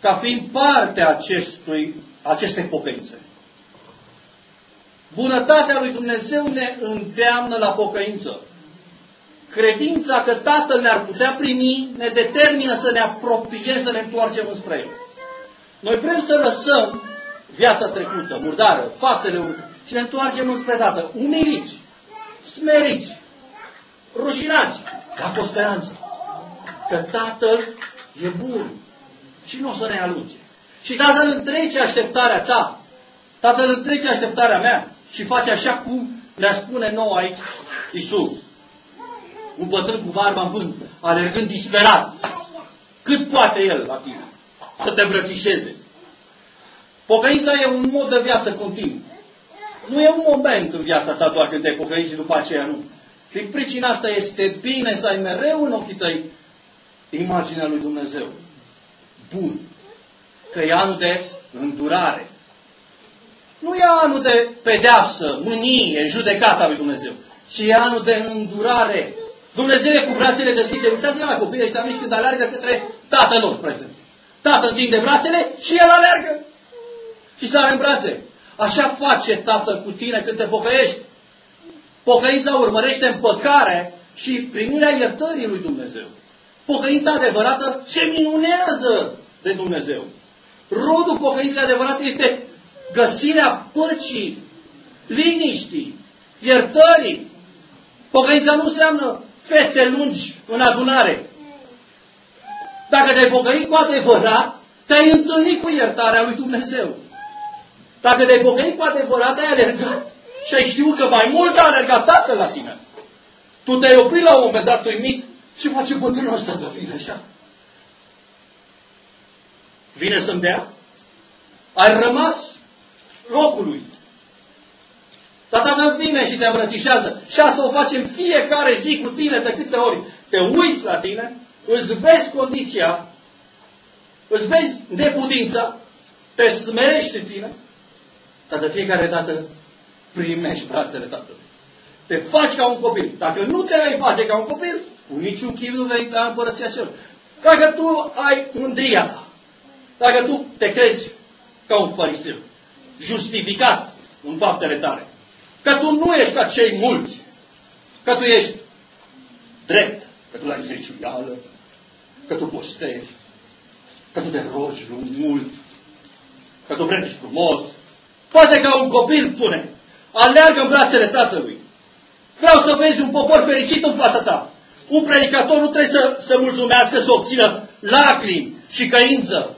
ca fiind parte acestui, acestei pocăințe. Bunătatea lui Dumnezeu ne îndeamnă la pocăință. Credința că Tatăl ne-ar putea primi ne determină să ne apropiem, să ne întoarcem înspre El. Noi vrem să lăsăm viața trecută, murdară, faptele urmă, și ne întoarcem înspre Tatăl, umiliți, smeriți, rușinați, dar cu o speranță. Că Tatăl e bun, și nu o să ne alunge. Și Tatăl întrece așteptarea ta, Tatăl întrece așteptarea mea și face așa cum le spune nou aici Isus. Un bătrân cu barba în vânt, alergând disperat. Cât poate el la tine să te îmbrățișeze. Pocăința e un mod de viață continuu. Nu e un moment în viața ta doar când te pocăiești și după aceea nu. Din pricina asta este bine să ai mereu în ochii tăi imaginea lui Dumnezeu. Bun. Că e anul de îndurare. Nu e anul de pedeapsă, mânie, judecata lui Dumnezeu, ci e anul de îndurare. Dumnezeu e cu brațele deschise. Uitați-vă la copiii ăștia mici când alergă către tatăl lor prezent. Tatăl întinde brațele și el alergă. Și sare în brațe. Așa face Tatăl cu tine când te pocăiești. Pocăința urmărește împăcare și primirea iertării lui Dumnezeu. Pocăința adevărată se minunează de Dumnezeu. Rodul pocăinței adevărate este găsirea păcii, liniștii, iertării. Pocăința nu înseamnă fețe lungi în adunare. Dacă te-ai pocăit cu adevărat, te-ai întâlnit cu iertarea lui Dumnezeu. Dacă te-ai pocăit cu adevărat, ai alergat și ai știut că mai mult a alergat Tatăl la tine. Tu te-ai oprit la un moment dat uimit. Ce face bătrânul ăsta de vine așa? Vine să-mi dea? Ai rămas locului. Tata vine și te îmbrățișează. Și asta o facem fiecare zi cu tine de câte ori. Te uiți la tine, îți vezi condiția, îți vezi neputința, te smerești în tine, dar de fiecare dată primești brațele Tatălui. Te faci ca un copil. Dacă nu te vei face ca un copil, cu niciun chip nu vei da împărăția celor. Dacă tu ai mândria ta, dacă tu te crezi ca un fariseu, justificat în faptele tale, că tu nu ești ca cei mulți, că tu ești drept, că tu la zeciuială, că tu postești, că tu te rogi mult, că tu predici frumos, Poate ca un copil pune. Aleargă în brațele tatălui. Vreau să vezi un popor fericit în fața ta. Un predicator nu trebuie să, să mulțumească, să obțină lacrimi și căință.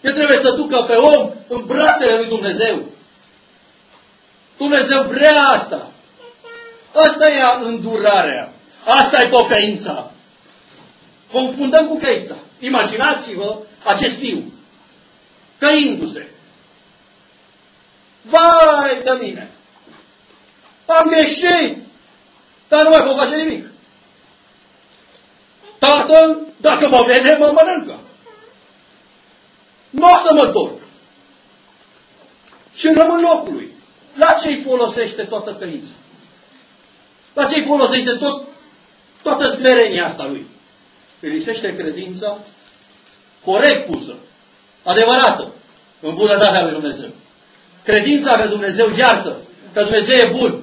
El trebuie să ducă pe om în brațele lui Dumnezeu. Dumnezeu vrea asta. Asta e îndurarea. Asta e pocăința. Confundăm cu căința. Imaginați-vă acest fiu, căindu-se, Vai de mine! Am greșit! Dar nu mai pot face nimic. Tatăl, dacă mă vede, mă mănâncă. Nu o să mă întorc. Și rămân locului. La ce-i folosește toată căința? La ce-i folosește tot, toată smerenia asta lui? Îi lipsește credința corect pusă, adevărată, în bunătatea lui Dumnezeu. Credința că Dumnezeu iartă, că Dumnezeu e bun.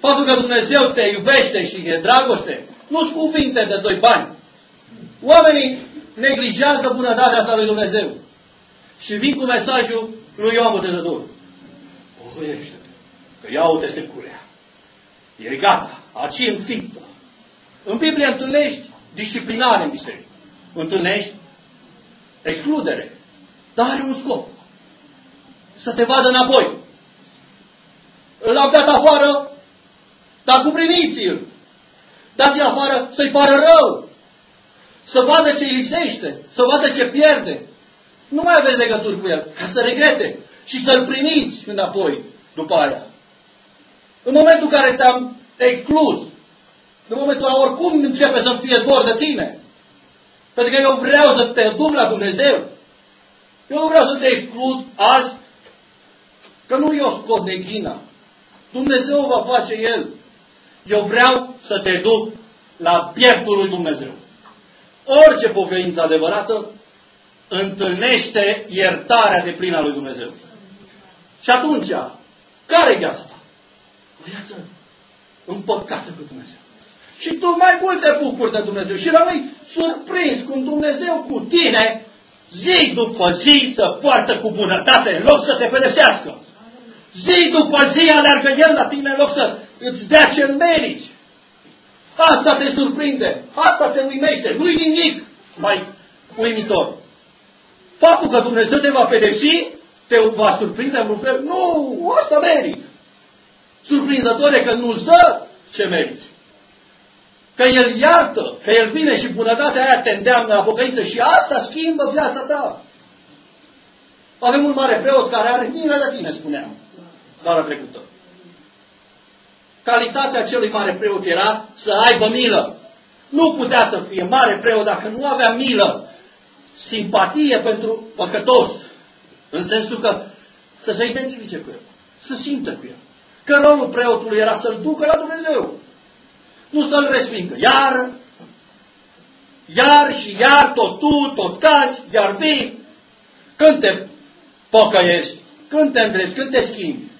Faptul că Dumnezeu te iubește și e dragoste, nu sunt cuvinte de doi bani. Oamenii neglijează bunătatea asta lui Dumnezeu. Și vin cu mesajul lui Ioan Botezător. Pocăiește-te, că ia o se curea. E gata, aci înfiptă. În Biblie întâlnești disciplinare în biserică. Întâlnești excludere. Dar are un scop să te vadă înapoi. L-am dat afară, dar cuprimiți-l. Dați-l afară să-i pară rău. Să vadă ce îi lipsește, să vadă ce pierde. Nu mai aveți legături cu el, ca să regrete și să-l primiți înapoi după aia. În momentul în care te-am exclus, în momentul ăla oricum începe să-mi fie dor de tine. Pentru că eu vreau să te duc la Dumnezeu. Eu nu vreau să te exclud azi Că nu eu scot de ghină. Dumnezeu va face El. Eu vreau să te duc la pieptul lui Dumnezeu. Orice pocăință adevărată întâlnește iertarea de plină a lui Dumnezeu. Și atunci, care e viața ta? O viață împăcată cu Dumnezeu. Și tu mai mult te bucuri de Dumnezeu și rămâi surprins cum Dumnezeu cu tine zi după zi să poartă cu bunătate în loc să te pedepsească. Zi după zi aleargă El la tine în loc să îți dea ce meriți. Asta te surprinde, asta te uimește, nu-i nimic mai uimitor. Faptul că Dumnezeu te va pedepsi, te va surprinde în fel. Nu, asta merit. Surprinzător e că nu-ți dă ce meriți. Că El iartă, că El vine și bunătatea aia te îndeamnă la pocăință și asta schimbă viața ta. Avem un mare preot care are milă de tine, spuneam data trecută. Calitatea celui mare preot era să aibă milă. Nu putea să fie mare preot dacă nu avea milă, simpatie pentru păcătos, în sensul că să se identifice cu el, să simtă cu el. Că rolul preotului era să-l ducă la Dumnezeu, nu să-l respingă. Iar, iar și iar, tot tu, tot cazi, iar vii, când te pocăiești, când te îndrepti, când te schimbi.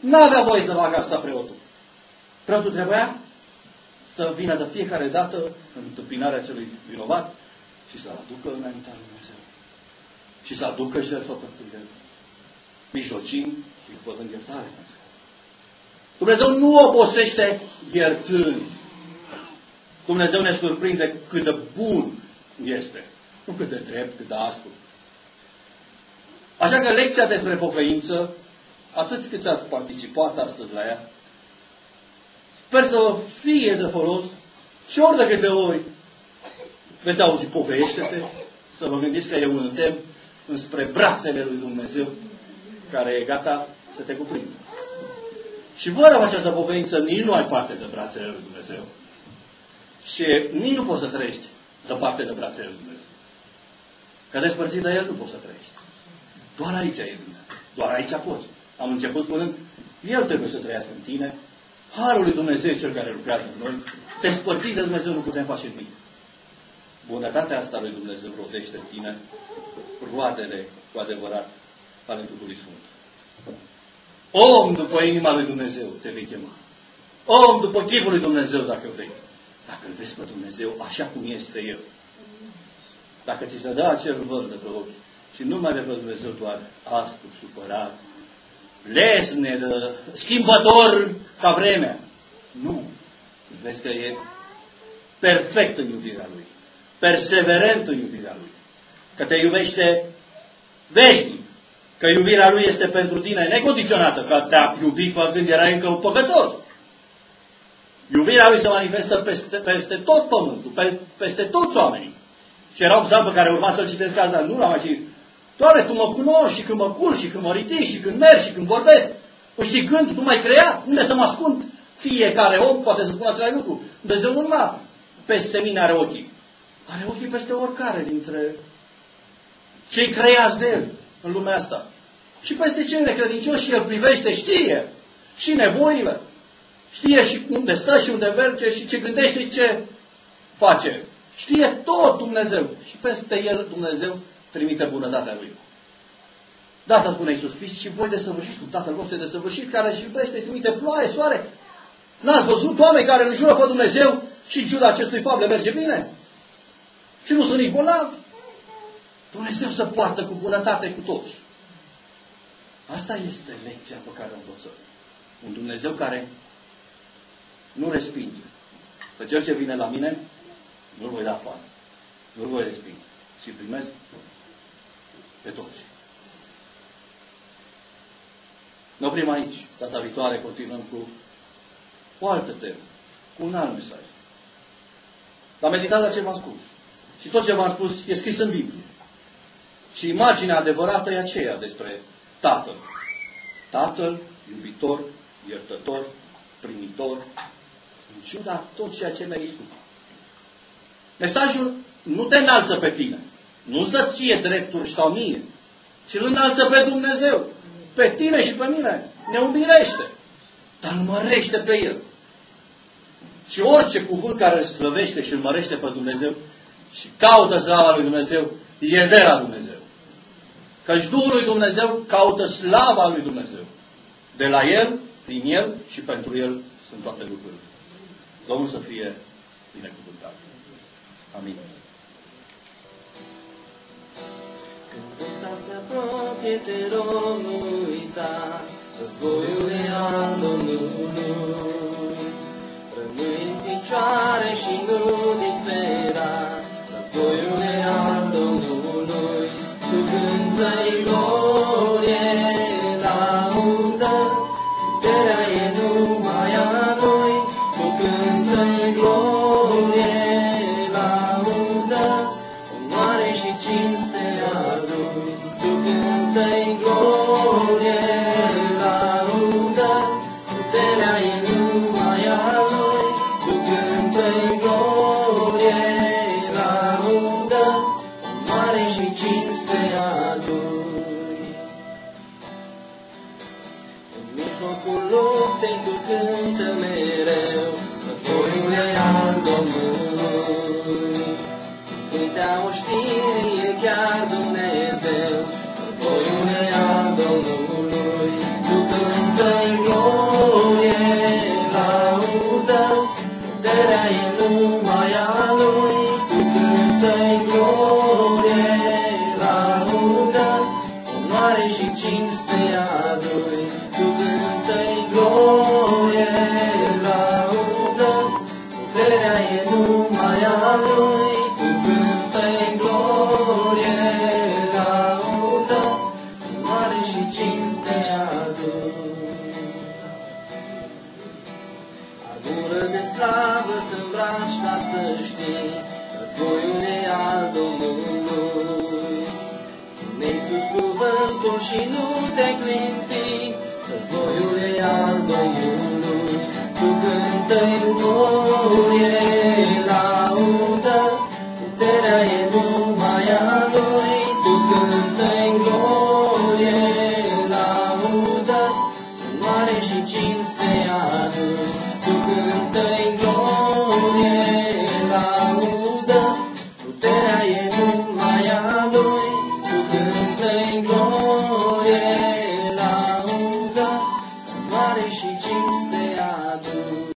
Nu avea voie să facă asta preotul. Preotul trebuia să vină de fiecare dată în întâmpinarea celui vinovat și să-l aducă înaintea lui Dumnezeu. Și să aducă jertfă pentru el. Mijlocim și văzând iertare. Dumnezeu nu obosește iertând. Dumnezeu ne surprinde cât de bun este. Nu cât de drept, cât de aspru. Așa că lecția despre pocăință, atât cât ați participat astăzi la ea, sper să vă fie de folos și ori de câte ori veți auzi pocăiește-te, să vă gândiți că e un îndemn înspre brațele lui Dumnezeu care e gata să te cuprindă. Și fără această pocăință nici nu ai parte de brațele lui Dumnezeu. Și nici nu poți să trăiești parte de brațele lui Dumnezeu. Că despărțit de El nu poți să trăiești. Doar aici e bine. Doar aici poți. Am început spunând, El trebuie să trăiască în tine. Harul lui Dumnezeu cel care lucrează în noi. Despărțiți de Dumnezeu nu putem face nimic. Bunătatea asta lui Dumnezeu rodește în tine roadele cu adevărat ale Duhului Sfânt. Om după inima lui Dumnezeu te vei chema. Om după chipul lui Dumnezeu dacă vrei. Dacă îl vezi pe Dumnezeu așa cum este El. Dacă ți se dă acel văr de pe ochi și nu mai vezi pe Dumnezeu doar astru, supărat, lesne, de, schimbător ca vremea. Nu. Vezi că e perfect în iubirea Lui. Perseverent în iubirea Lui. Că te iubește veșnic. Că iubirea Lui este pentru tine necondiționată. Că te-a iubit până când erai încă un păcătos. Iubirea Lui se manifestă peste, peste tot pământul, pe, peste toți oamenii. Și era un psalm pe care urma să-l citesc azi, dar nu l-am mai citit. Doamne, Tu mă cunoști și când mă cul și când mă ridic și când merg și când vorbesc. Nu știi când? Tu m-ai creat. Unde să mă ascund? Fiecare om poate să spună același lucru. Dumnezeu nu numai peste mine are ochii. Are ochii peste oricare dintre cei creați de El în lumea asta. Și peste cei necredincioși El privește, știe și nevoile. Știe și unde stă și unde merge și ce gândește și ce face. Știe tot Dumnezeu. Și peste El Dumnezeu trimite bunătatea Lui. Da, asta spune Iisus, fiți și voi desăvârșiți cu Tatăl vostru desăvârșit, care își iubește, trimite ploaie, soare. N-ați văzut oameni care îl jură pe Dumnezeu și în ciuda acestui fapt le merge bine? Și nu sunt nici bolnavi. Dumnezeu să poartă cu bunătate cu toți. Asta este lecția pe care o învățăm. Un Dumnezeu care nu respinge. Pe cel ce vine la mine, nu-l voi da afară. Nu-l voi respinge. Și primesc pe toți. Ne oprim aici. Data viitoare continuăm cu o altă temă. Cu un alt mesaj. Dar meditați la ce v-am spus. Și tot ce v-am spus e scris în Biblie. Și imaginea adevărată e aceea despre Tatăl. Tatăl, iubitor, iertător, primitor, în ciuda tot ceea ce mi-ai spus. Mesajul nu te înalță pe tine. Nu-ți dă ție drepturi sau mie, ci îl înalță pe Dumnezeu. Pe tine și pe mine. Ne umilește. Dar îl mărește pe El. Și orice cuvânt care îl slăvește și îl mărește pe Dumnezeu și caută slava lui Dumnezeu, e de la Dumnezeu. Căci Duhul lui Dumnezeu caută slava lui Dumnezeu. De la El, prin El și pentru El sunt toate lucrurile. Domnul să fie binecuvântat. Amin. Apropie, te rog, nu uita războiul e al Domnului. Rămâi în picioare și nu dispera, războiul e al Domnului. Tu cântă-i glorie,